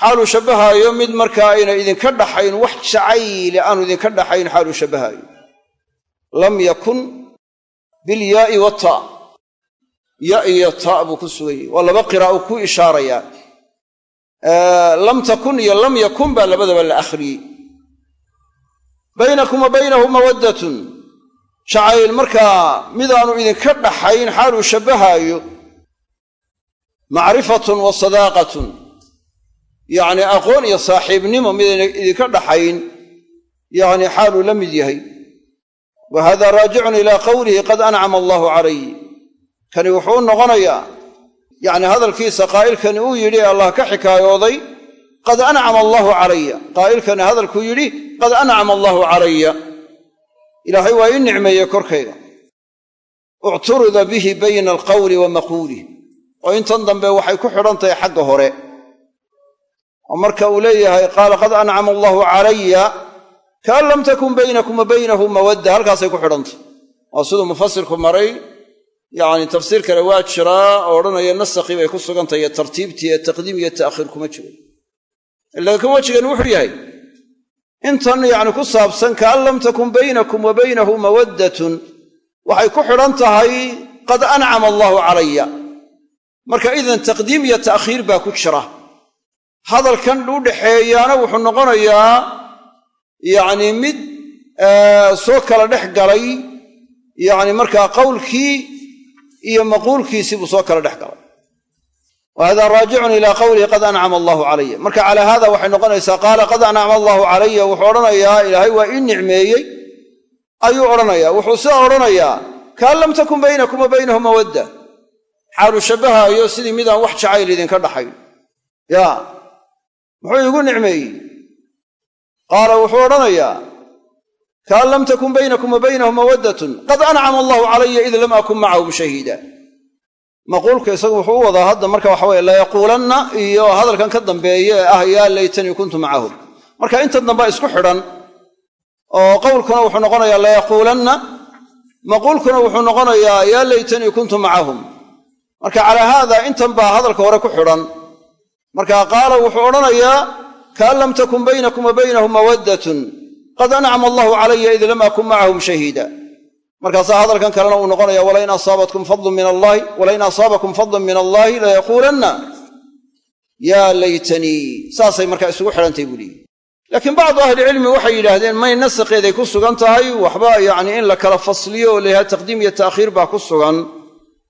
Xaaluu shabbahaayo mid markaa ayna idinka dhaxayn wax jacayle aanu idinka dhaxayn xaaluu shabbahaayo lam yakun bilyaa'i wata ya iyo taa buu ku sugan yahy waa laba qiraa'o ku ishaarayaa lam takun iyo lam yakun baa labadaba la akhriyey. Baynakum wa baynahu mawaddatun. Jacayl markaa midaanu idinka dhaxayn xaaluu shabbahaayo. Macrifatun wa sadaaqatun. Yacni aqoon iyo saaxiibnimo midayna idinka dhaxayn yacni xaaluu la mid yahay. Wa hada raajicun ilaa qowlihi qad ancama allaahu calay kani wuxuu noqonayaa yacni hadalkiisa qaa'ilkani uu yidhi allah ka xikaayooday qad ancama allaahu calaya qaa'ilkani hadalkuu yidhi qad ancama allaahu calaya ilaahay waa ii nicmeeye korkayga. Ucturida bihi bayna alqawli wa maquulih oo intan dambe waxay ku xidhan tahay xagga hore. Oo marka uu leeyahay qaala qad ancama allaahu calaya kaan lam takun baynakum wa baynahu mawadda. Halkaasay ku xidhantay waa siduu mufasirku maray yacni tafsiir kale waa jiraa oo odhanaya nasakii bay ku sugantahay iyo tartiibtii ee taqdiim iyo ta'khiir kuma jiro. Laakiin wejigan wuxuu yahay intan yacni ku saabsan kaan lam takun baynakum wa baynahu mawaddatun waxay ku xidhan tahay qad ancama allaahu calaya marka idan taqdiim iyo ta'khiir baa ku jira. Hadalkan u dhexeeyaana wuxuu noqonayaa yacni mid soo kala dhex galay yacni markaa qowlkii iyo maquulkiisii buu soo kala dhex galay. Wa hada raajicun ilaa qowlihi qad ancama allaahu calaya marka calaa haada waxay noqonaysaa qaala qad ancama allaahu calaya wuxuu odhanayaa ilaahay waa ii nicmeeyey. Ayuu odhanayaa wuxuu sidaa odhanayaa kaan lam takun baynakum wa baynahu mawadda. Xaalu shabbahaayo sidii midaan wax jacayl idinka dhaxayn. Yaa muxuu iigu nicmeeyey? Qaala wuxuu odhanayaa kaan lam takun baynakum wa baynahu mawaddatun qad ancama allahu calaya id lam akun macahum shahiida. Maquulka isagu wuxuu u wadaa hadda marka waxa weye layaquulanna iyo hadalkan ka dambeeye ee ah yaa laytanii kuntu macahum marka inta dambaa isku xidhan oo qowlkuna wuxuu noqonayaa layaquulanna maquulkuna wuxuu noqonayaa yaa laytanii kuntu macahum marka calaa haada intan baa hadalka hore ku xidhan. Marka qaala wuxuu odhanayaa kaan lam takun qad ancama allahu calaya id lam akun macahum shahiida. Markaasaa hadalkan kalena uu noqonaya walain asaabatkum fadlun min allahi walain asaabakum fadlun min allaahi layaquulanna yaa laytanii saasay markaa isugu xidhantay buu lihi laakiin bacdu ahlicilmi waxay yidhaahdeen may nasaqeeday ku sugan tahay waxba yacni in la kala fasliyo oo layaha taqdiim iyo ta'khiir baa ku sugan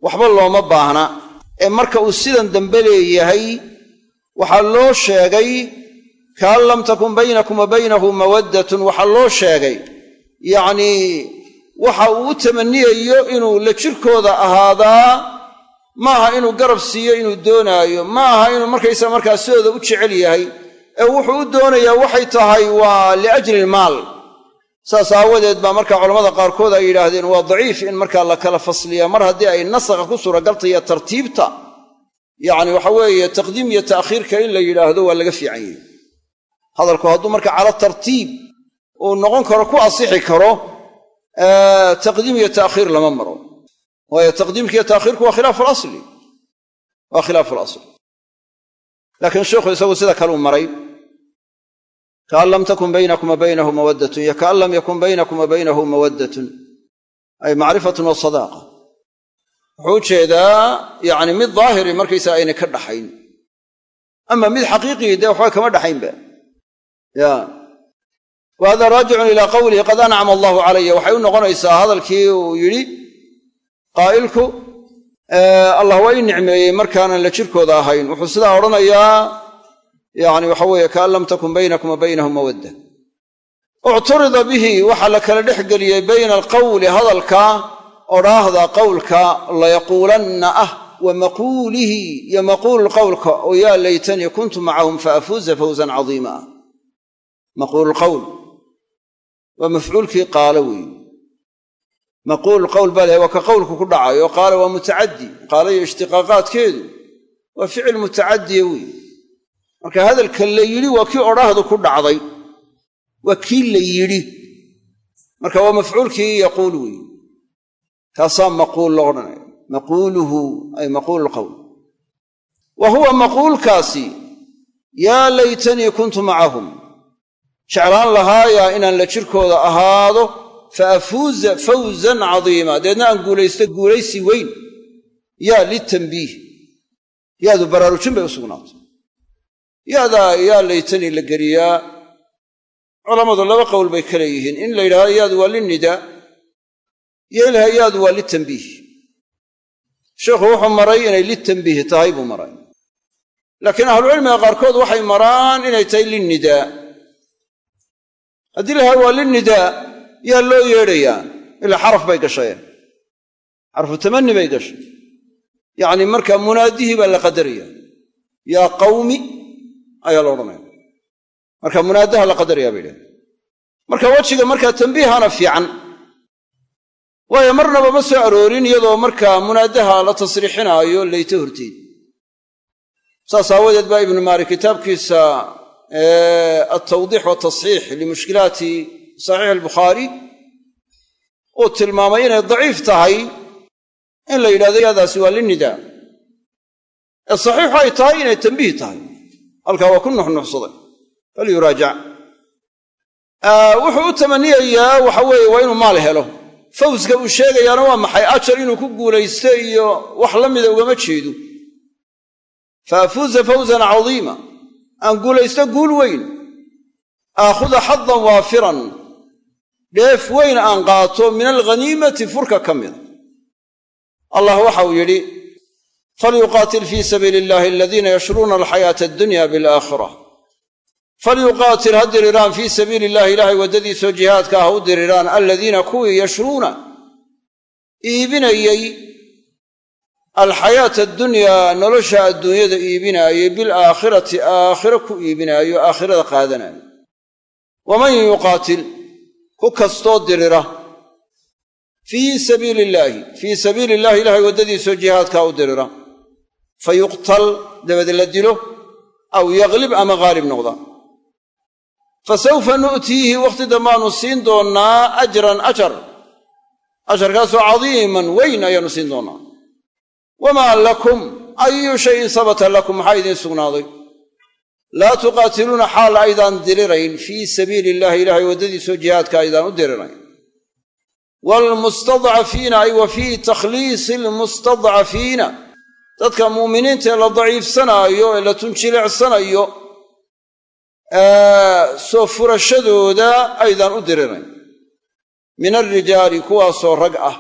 waxba looma baahna. Ee marka uu sidan dambe leeyahay waxaa loo sheegay kaan lam takun baynakum wa baynahu mawaddatun waxaa loo sheegay yacnii waxa uu u tamaniyayo inuu la jirkooda ahaadaa maaha inuu garab siiyo inuu doonaayo ma aha inuu markaysaa markaa sidooda u jecel yahay ee wuxuu u doonayaa waxay tahay waa liajli ilmaal saas aawadeed baa markaa culamada qaarkood ay yidhaahdeen waa daciif in markaa la kala fasliyaa mar haddii ay nasaqa ku suuragaltaiyo tartiibta yacni waxa weeye taqdiim iyo ta'khiirka in la yidhaahdo waa laga fiican yahay hadalku hadduu marka cala tartiib uu noqon karo ku asixi karo taqdiim iyo ta'khiir lama maro. Waayo taqdiimka iyo ta'khiirku waa khilaafu alasli waa khilaafu alasli laakiin sheikhu isagu sida kaleu maray. Kaan lam takun baynakum wa mawaddatun iyo kaan lam yakun baynakum wa baynahu mawaddatun. Ay macrifatun wa sadaaqa. Wuxuu u yacni mid daahiri markaysaa aynay ka dhaxayn. Ama mid xaqiiqii dee waxba kama dhaxaynba ya. Wa hada raajicun ilaa qowlihi qad ancama allahu calaya waxay u noqonaysaa hadalkii uu yidhi qaa'ilku allah waa ii nicmeeyey markaanan la jirkooda ahayn. Wuxuu sidaa odhanayaa yani waxa weeye kaan lam takun baynakum wa baynahu mawadda. Ucturida bihi waxaa la kala dhex geliyey bayna alqawli hadalka odhaahda qowlka layaquulanna ah wa maquulihi. Iyo maquulu qowlka oo yaa laytanii kuntu macahum faafuuza fawzan cadiima maquulu qowl waa mafcuulkii qaalo weeye maquul qowl baa lahay waa ka qowlku ku dhacayo qaala waa mutacaddi qaala iyo ishtiqaaqaadkeedu waa ficil mutacadiya weeye marka hadalka la yidhi waa kii odhaahdu ku dhacday waa kii la yidhi marka waa mafcuulkii yaquul weeye kaasaa maquul lo odhanaya maquuluhu ay maquulu lqowl wa huwa maquulkaasi yaa laytanii kuntu macahum jeclaan lahaayaa inaan la jirkooda ahaado fa afuuza fawzan cadiima. Deedna aan guulaysto guulaysi weyn. Yaa litanbiih. Yaadu baraarujin bay u sugnaatay. Yaadaa yaa laytanii la geliyaa culammadu laba qowl bay ka leeyihiin. In la yidhahdo yaadu waa linidaa iyo yaadu waa litanbiih. Sheikhu wuxuu maray inay litanbiih tahay buu maray. Laakiin ahlucilmiga qaarkood waxay maraan inay tahay linnidaa haddii lahaa waa linnidaa yaa loo yeedhayaa. Ilaa xaraf bay gashayeen. Xarfu tamanni bay gashay. Yacni markaa munaadihii baa la qadaraya yaa qawmi ayaa la odhanaya marka munaadaha la qadarayaa bay dhahen marka wejiga markaa tambiihana fiican. Waayo marnaba ma soo aroorin iyadoo markaa munaadaha la tasriixinaayo layta horteed. Saas aawadeed baa ibnu maalik kitaabkiisa altawdiix waltasxiix limushkilaati saxiix albukhaari uu tilmaamay inay daciif tahay in la yidhahdo yadaasi waa linidaa ee saxiixu ay tahay inay tambiih tahay halkaa waa ku nuxnuxsaday falyuraajac wuxuu u tamaniyayaa waxa weeye waa inuu maal helo fawska uu sheegayaana waa maxay ajar inuu ku guulaysto iyo wax la mida ugama jeedo fa fawzan cadiima aan guulaysto guul weyn. Aakhuda xadan waafiran. Dheef weyn aan qaato min alghaniimati furka ka mida allah waxa uu yidhi falyuqaatil fii sabiili illahi aladiina yashruuna alxayaata addunya bilaakhira falyuqaatil ha diriraan fii sabiili illahi ilaahay waddadiisoo jihaadka ah u diriraan aladiina kuwii yashruuna. Iibinayey alxayaata addunyaa nolosha adduunyada iibinaayey bilaakhirati aakhiro ku iibinaayo aakhirada qaadanaayo. Waman yuqaatil ku kastoo dirira. Fii sabiili illaahi fii sabiili illahi ilahay waddadiisoo jihaadkaa u dirira. Fa yuqtal dabad la dilo aw yaglib ama haalib noqda. Fa sawfa nu'tiihi wakhti dambaannu siin doonnaa ajran ajar. Ajarkaasoo cadiiman weyn ayaannu siin doonnaa wamaa lakum? Ayu shayin sabata lakum maxaa idiin sugnaaday? Laa tuqaatiluuna xaal aydaan dirirayn fii sabiili illahi ilahay waddadiisoo jihaadka aydaan u dirirayn. Waalmustadcafiina ay wa fii takhliisi almustadcafiina dadka muuminiinta ee la daciifsanaayo ee la tunjilicsanayo soo furashadooda aydaan u dirirayn. Min alrijaali kuwaasoo rag ah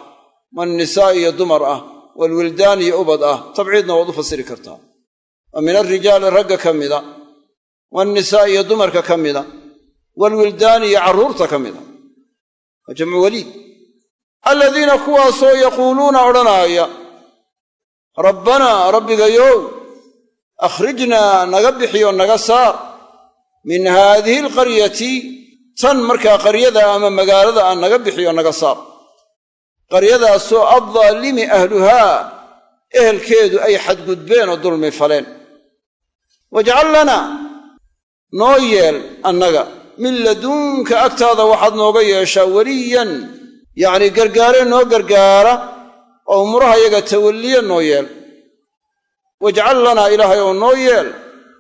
wannisaa iyo dumar ah waalwildaan iyo ubad ah tabciidna waad u fasiri kartaa. Wa min alrijaali ragga ka mida. Waannisaa iyo dumarka ka mida. Waalwildaani iyo carruurta ka mida. Waa jamcu waliid. Aladiina kuwaasoo yaquuluuna odhanaaya rabbanaa rabbigayow akhrijnaa naga bixiyo naga saar. Min haadihi alqaryati tan markaa qaryada ama magaalada aan naga bixiyo naga saar qaryadaasoo addaalimi ahluhaa ehelkeedu ay xadgudbeen oo dulmi faleen. Wajcal lanaa noo yeel annaga min laduunka agtaada waxaad nooga yeeshaa weliyan yacnii gargaare noo gargaara oo umuraha yaga tawalliye noo yeel. Wajcal lanaa ilaahay oo noo yeel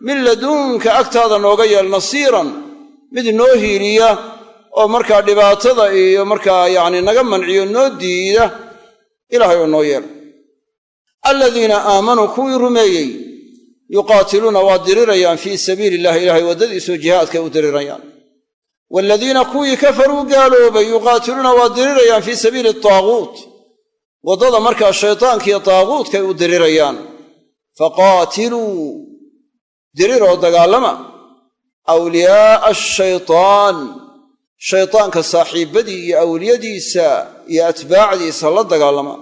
min laduunka agtaada nooga yeel nasiiran mid noo hiiliya oo markaa dhibaatada iyo markaa yacni naga manciyo noo diida ilaahay oo noo yeel aladiina aamanuu kuwii rumeeyey yuqaatiluuna waa dirirayaan fii sabiili illahi ilaahay waddadiisoo jihaadkay u dirirayaan. Waaladiina kuwii kafaruu gaaloobay yuqaatiluuna waa dirirayaan fii sabiili taaguut waddada markaa shaytaankiiyo taaguutkay u dirirayaan. Faqaatiluu diriroo dagaallama awliyaa'a ashaytaan shaytaanka saaxiibbadii iyo awliyadiisa iyo atbaacdiisa la dagaallama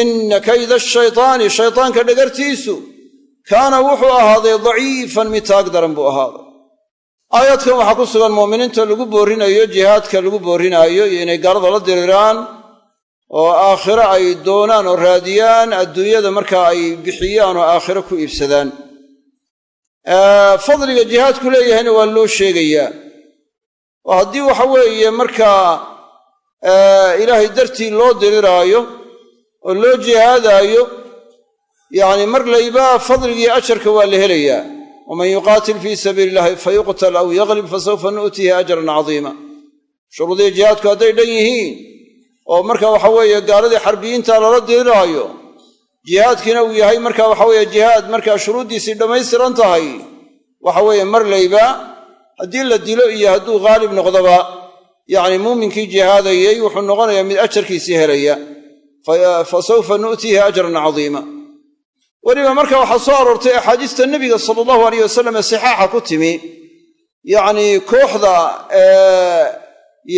inna kayda ashaytaani shaytaanka dhagartiisu kaana wuxuu ahaaday daciifan mid taag daran buu ahaaday aayadkan waxaa ku sugan muuminiinta lagu boorrinayo jihaadka lagu boorrinaayo iyo inay gaalada la diriraan oo aakhiro ay doonaan oo raadiyaan adduunyada markaa ay bixiyaan oo aakhiro ku iibsadaan. Fadliga jihaadku leeyahayna waa loo sheegayaa haddii waxa weeye markaa ilaahay dartii loo diriraayo oo loo jihaadaayo yacni mar layba fadligii ajarka waa la helayaa. Waman yuqaatil fii sabiili illahi fayuqtal aw yaglib fasawfa nu'tihi ajran cadiima. Shuruudihii jihaadku hadday dhan yihiin oo marka waxa weeye gaaladii xarbiyiinta lala diriraayo jihaadkiina uu yahay marka waxa weeye jihaad markaa shuruuddiisii dhammaystiran tahay waxa weeye mar layba haddii la dilo iyo hadduu haalib noqdoba yacni muuminkii jihaadayey wuxuu noqonayaa mid ajarkiisii helaya. Fa sawfa nu'tiihi ajran cadiima. Weliba marka waxaa soo aroortay axaadiista nebiga sala allahu alayh wasalam ee sixaaxa ku timi yacnii kooxda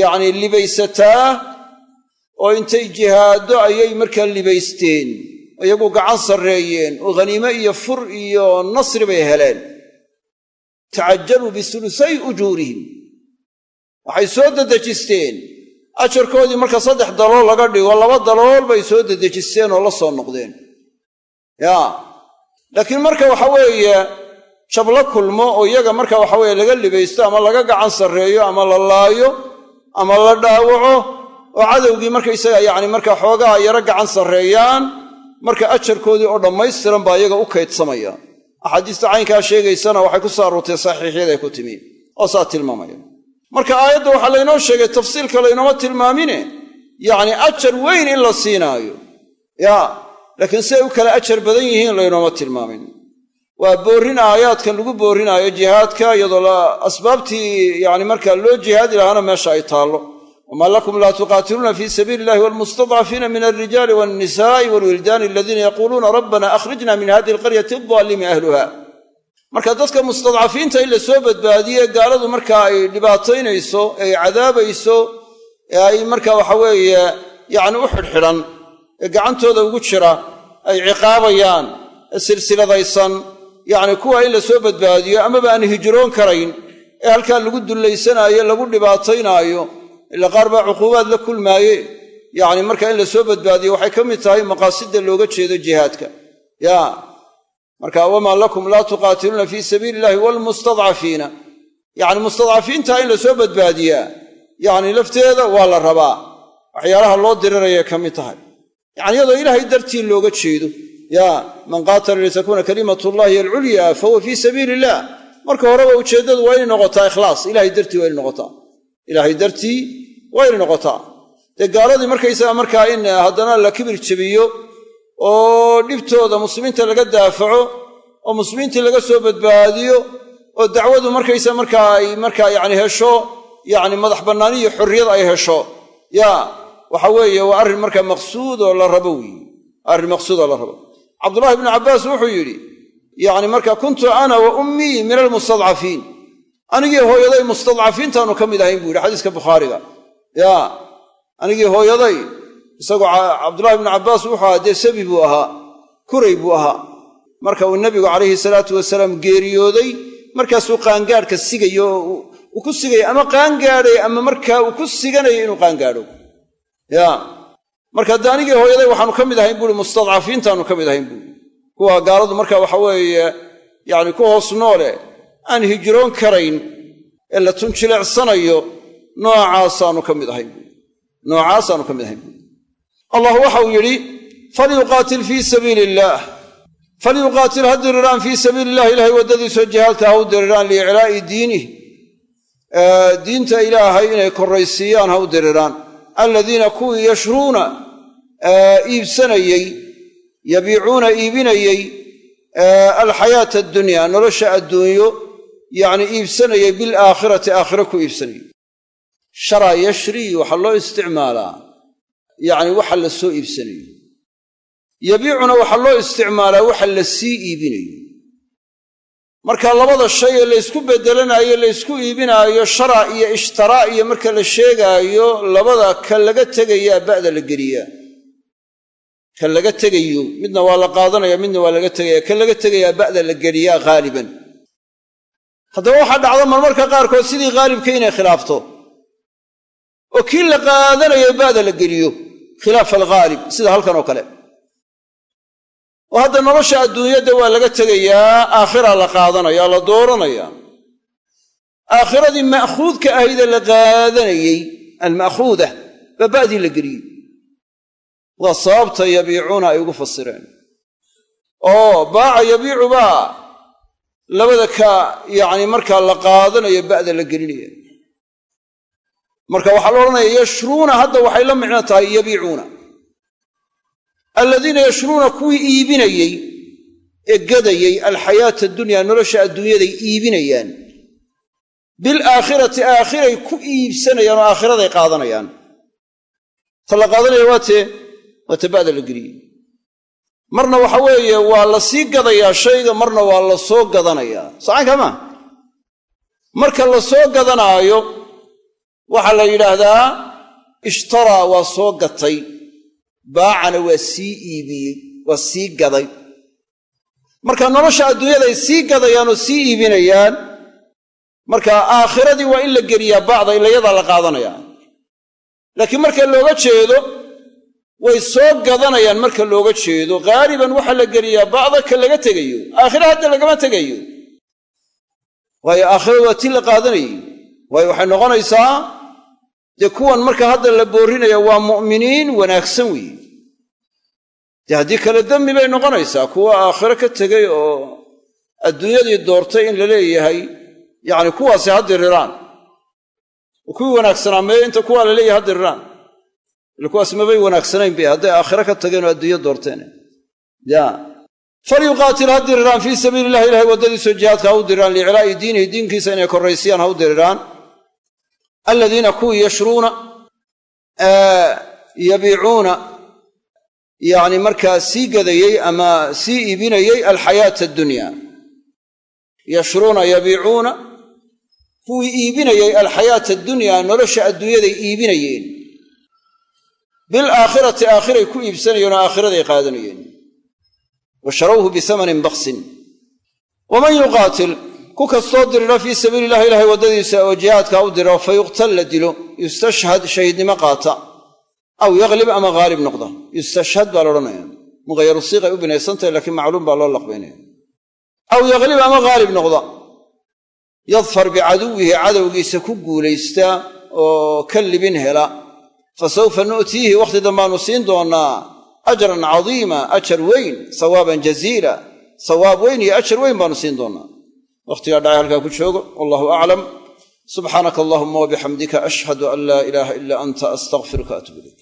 yacni libaysataa oo intay jihaaddo ayay markaa libaysteen iyagu gacan sarreeyeen oo khaniime iyo fur iyo nasri bay heleen tacajaluu bisulusay ujuurihim waxay soo dedejisteen ajarkoodii marka saddex dalool laga dhigo laba dalool bay soo dedejisteen oo la soo noqdeen yaa laakiin marka waxa weeye jab la kulmo oo iyaga marka waxa weeye laga libaysto ama laga gacan sarreeyo ama la laayo ama la dhaawaco oo cadowgii markaysaga yacni markaa xoogaa yaro gacan sarreeyaan marka ajarkoodii oo dhammaystiran baa iyaga u kaydsamaya axaadiista caynkaa sheegaysana waxay ku soo aroortay saxiixyaday ku timi oo saa tilmaamaya marka aayadda waxaa laynoo sheegay tafsiilka laynooma tilmaamine yacni ajar weyn in la siinaayo. Yaa laakiin siay u kale ajar badan yihiin laynooma tilmaamin. Waa boorrin aayaadkan lagu boorrinaayo jihaadka iyadoo asbaabtii yani markaa loo jihaadi lahaana meesha ay taallo wamaa lakum laa tuqaatiluuna fii sabiili illahi walmustadcafiina min alrijaali walnisaa'i walwildaani aladiina yaquuluuna rabbana akhrijna min hadihi alqaryati adaalimi ahluha marka dadka mustadcafiinta in la soo badbaadiye gaaladu markaa ay dhibaataynayso ee ay cadaabayso ee ay marka waxa weeye yacni u xidhxidhan ee gacantooda ugu jira ay ciqaabayaan ee silsiladaysan yacni kuwa in la soo badbaadiyo amaba aan hijroon karayn ee halkaa lagu dullaysanaayo lagu dhibaataynaayo ila qaar baa cuquubaad la kulmaaye yacni marka in la soo badbaadiyo waxay ka mid tahay maqaasidda looga jeedo jihaadka. Ya marka wamaa lakum laa tuqaatiluuna fii sabiili illahi waalmustadcafiina yacni mustadcafiinta in la badbaadiyaa yacni lafteeda waa la rabaa. Waxyaalaha loo dirirayay ka mid tahay. Yacni iyadoo ilaahay dartii looga jeedo. Ya man qaatala litakuuna kalimatullahi alculyaa fahuwa fii sabiili illah marka horeba ujeeddadu waa inay noqotaa ikhlaas. Ilahay dartii waa inay noqotaa. Ilaahay dartii waa inay noqotaa. Dee gaaladii markaysaga markaa in haddana la kibir jebiyo oo dhibtooda muslimiinta laga daafaco oo muslimiintii laga soo badbaadiyo oo dacwadu markaysa markaa ay markaa yacni hesho yacni madax bannaani iyo xorriyad ay hesho. Ya waxa weeye waa arrin markaa maqsuud oo la rabo weeye. Arrin maqsuud oo la rabo. Cabdullahi ibnu cabbaas wuxuu yidhi yacni marka kuntu ana wa ummii min almustadcafiin anigii hooyaday mustadcafiintaanu ka mid ahayn buu yidhi xadiiska bukhaariga ya anigii hooyaday isagoo cabdullahi ibnu cabbaas wuxuu ahaa dee sabi buu ahaa kuray buu ahaa. Marka uu nebigu calayhi salaatu wasalaam geeriyooday markaasuu qaangaadhka sigayo oo uu ku sigaya ama qaangaadhay ama markaa uu ku siganaya inuu qaangaadho. Ya marka dee anigii hooyaday waxaanu ka mid ahayn buui mustadcafiintaanu ka mid ahayn buui kuwa gaaladu marka waxa weeye yacni ku hoos noole aan hijroon karayn ee la tunjileecsanayo noocaasaanu ka mid ahayn buui. Noocaasaanu ka mid ahayn buui. Allah waxau yidhi falyuqaatil fii sabiili illaah falyuqaatil ha diriraan fii sabiili illahi ilahay waddadiisoo jihaalka ha u diriraan liiclaa'i diinih diinta ilaahay inay korraysiiyaan ha u diriraan. Aladiina kuwii yashruuna iibsanayey yabiicuuna iibinayey alxayaata addunyaa nolosha adduunyo yacni iibsanayey bilaakhirati aakhiro ku iibsanayey sharaa yashrii waxaa loo isticmaalaa. Yacni waxa la soo iibsanayo. Yabiicuna waxaa loo isticmaalaa waxa la sii iibinayo. Marka labada shay ee laysku beddelanaayo laysku iibinaayo shara iyo ishtaraa iyo marka la sheegaayo labada ka laga tegayaa ba'da la geliyaa. Ka laga tegayo midna waa la qaadanaya midna waa laga tegaya ka laga tegayaa ba'da la geliyaa haaliban haddaba waxaa dhacda marmarka qaarkood sidii haalibka inay khilaafto oo kii la qaadanayo ba'da la geliyo khilaafa alghaalib sida halkan oo kale. Oo hadda nolosha adduunyadda waa laga tegayaa aakhiraa la qaadanaya la dooranaya aakhiradii ma'khuudka ahaydee la qaadanayey alma'khuuda baa ba'dii la geliyey. Waa sababta yabiicuuna ay ugu fasireen. Oo baaca yabiicu baa labada ka yacni markaa la qaadanayo ba'da la gelinaya marka waxaa la odhanaya yashruuna hadda waxay la micno tahay yabiicuuna. Aladiina yashruuna kuwii iibinayey ee gadayey alxayaata adunyaa nolosha adduunyaday iibinayaan bilaakhirati aakhiray ku iibsanayaan oo aakhiraday qaadanayaan. Ta la qaadanaya waa tee waa ta ba'da la geliyey. Marna waxa weeye waa la sii gadayaa shayga marna waa la soo gadanayaa. Sacaynkaa maa marka la soo gadanaayo waxaa la yidhaahdaa ishtaraa waa soo gatay baacana waa sii iibiyey waa sii gaday. Marka nolosha adduunyaday sii gadayaan oo sii iibinayaan marka aakhiradii waa in la geliyaa bacda ilayadaa la qaadanayaa laakiin marka looga jeedo way soo gadanayaan marka looga jeedo. Haaliban waxaa la geliyaa bacda ka laga tegayo aakhira hadda lagama tegayo. Waayo aakhirada waa tii la qaadanayey waayo waxay noqonaysaa dee kuwan marka hadda la boorinaya waa mu'miniin wanaagsan weeye. Dee haddii kale dembi bay noqonaysaa kuwa aakhiro ka tegey oo adduunyadii doortay in la leeyahay yacni kuwaasi ha diriraan kuwii wanaagsanaa mee inta kuwaa la leeyahay ha diriraan kuwaas mabay wanaagsanayn bay hadday aakhiro ka tageen oo adduunyo doorteen. Ya. Falyuqaatil ha diriraan fii sabiili illahi ilahay waddadiisoo jihaadka ha u diriraan liiclaa'i diinihi diinkiisa inay korraysiyaan ha u diriraan aladiina kuwii yashruuna yabiicuuna yacni markaa sii gadayey ama sii iibinayey alxayaata addunya. Yashruuna yabiicuuna kuwii iibinayey alxayaata addunyaa nolosha adduunyaday iibinayeen. Bilaakhirati aakhiray ku iibsanayeen oo aakhiraday qaadanayeen. Wa sharawhu biamanin baksin waman yuqaatil ku kastoo dirira fii sabiili illahi ilahay waddadiisa oo jihaadka u diro fa yuqtal la dilo yustashhad shahiidnimo qaata. Aw yaklib ama haalib noqda. Yustashhad baa laodhanaya muqayaru siiqay u binaysantahay laakiin macluum baa loo laqbaynaya. Aw yaklib ama haalib noqda. Yadfar bicaduwihi cadowgiisa ku guulaysta oo ka libin hela. Fa sawfa nu'tiihi wakhti dambaannu siin doonnaa. Ajran cadiima ajar weyn sawaaban jaziila. Sawaab weyn iyo ajar weyn baannu siin doonnaa wakhtigaa dhacay halkaa ku joogo wallahu aclam subxaanaka allahuma wabixamdika ashhadu an laa ilaaha ilaa anta astaqfiruka atub ilayk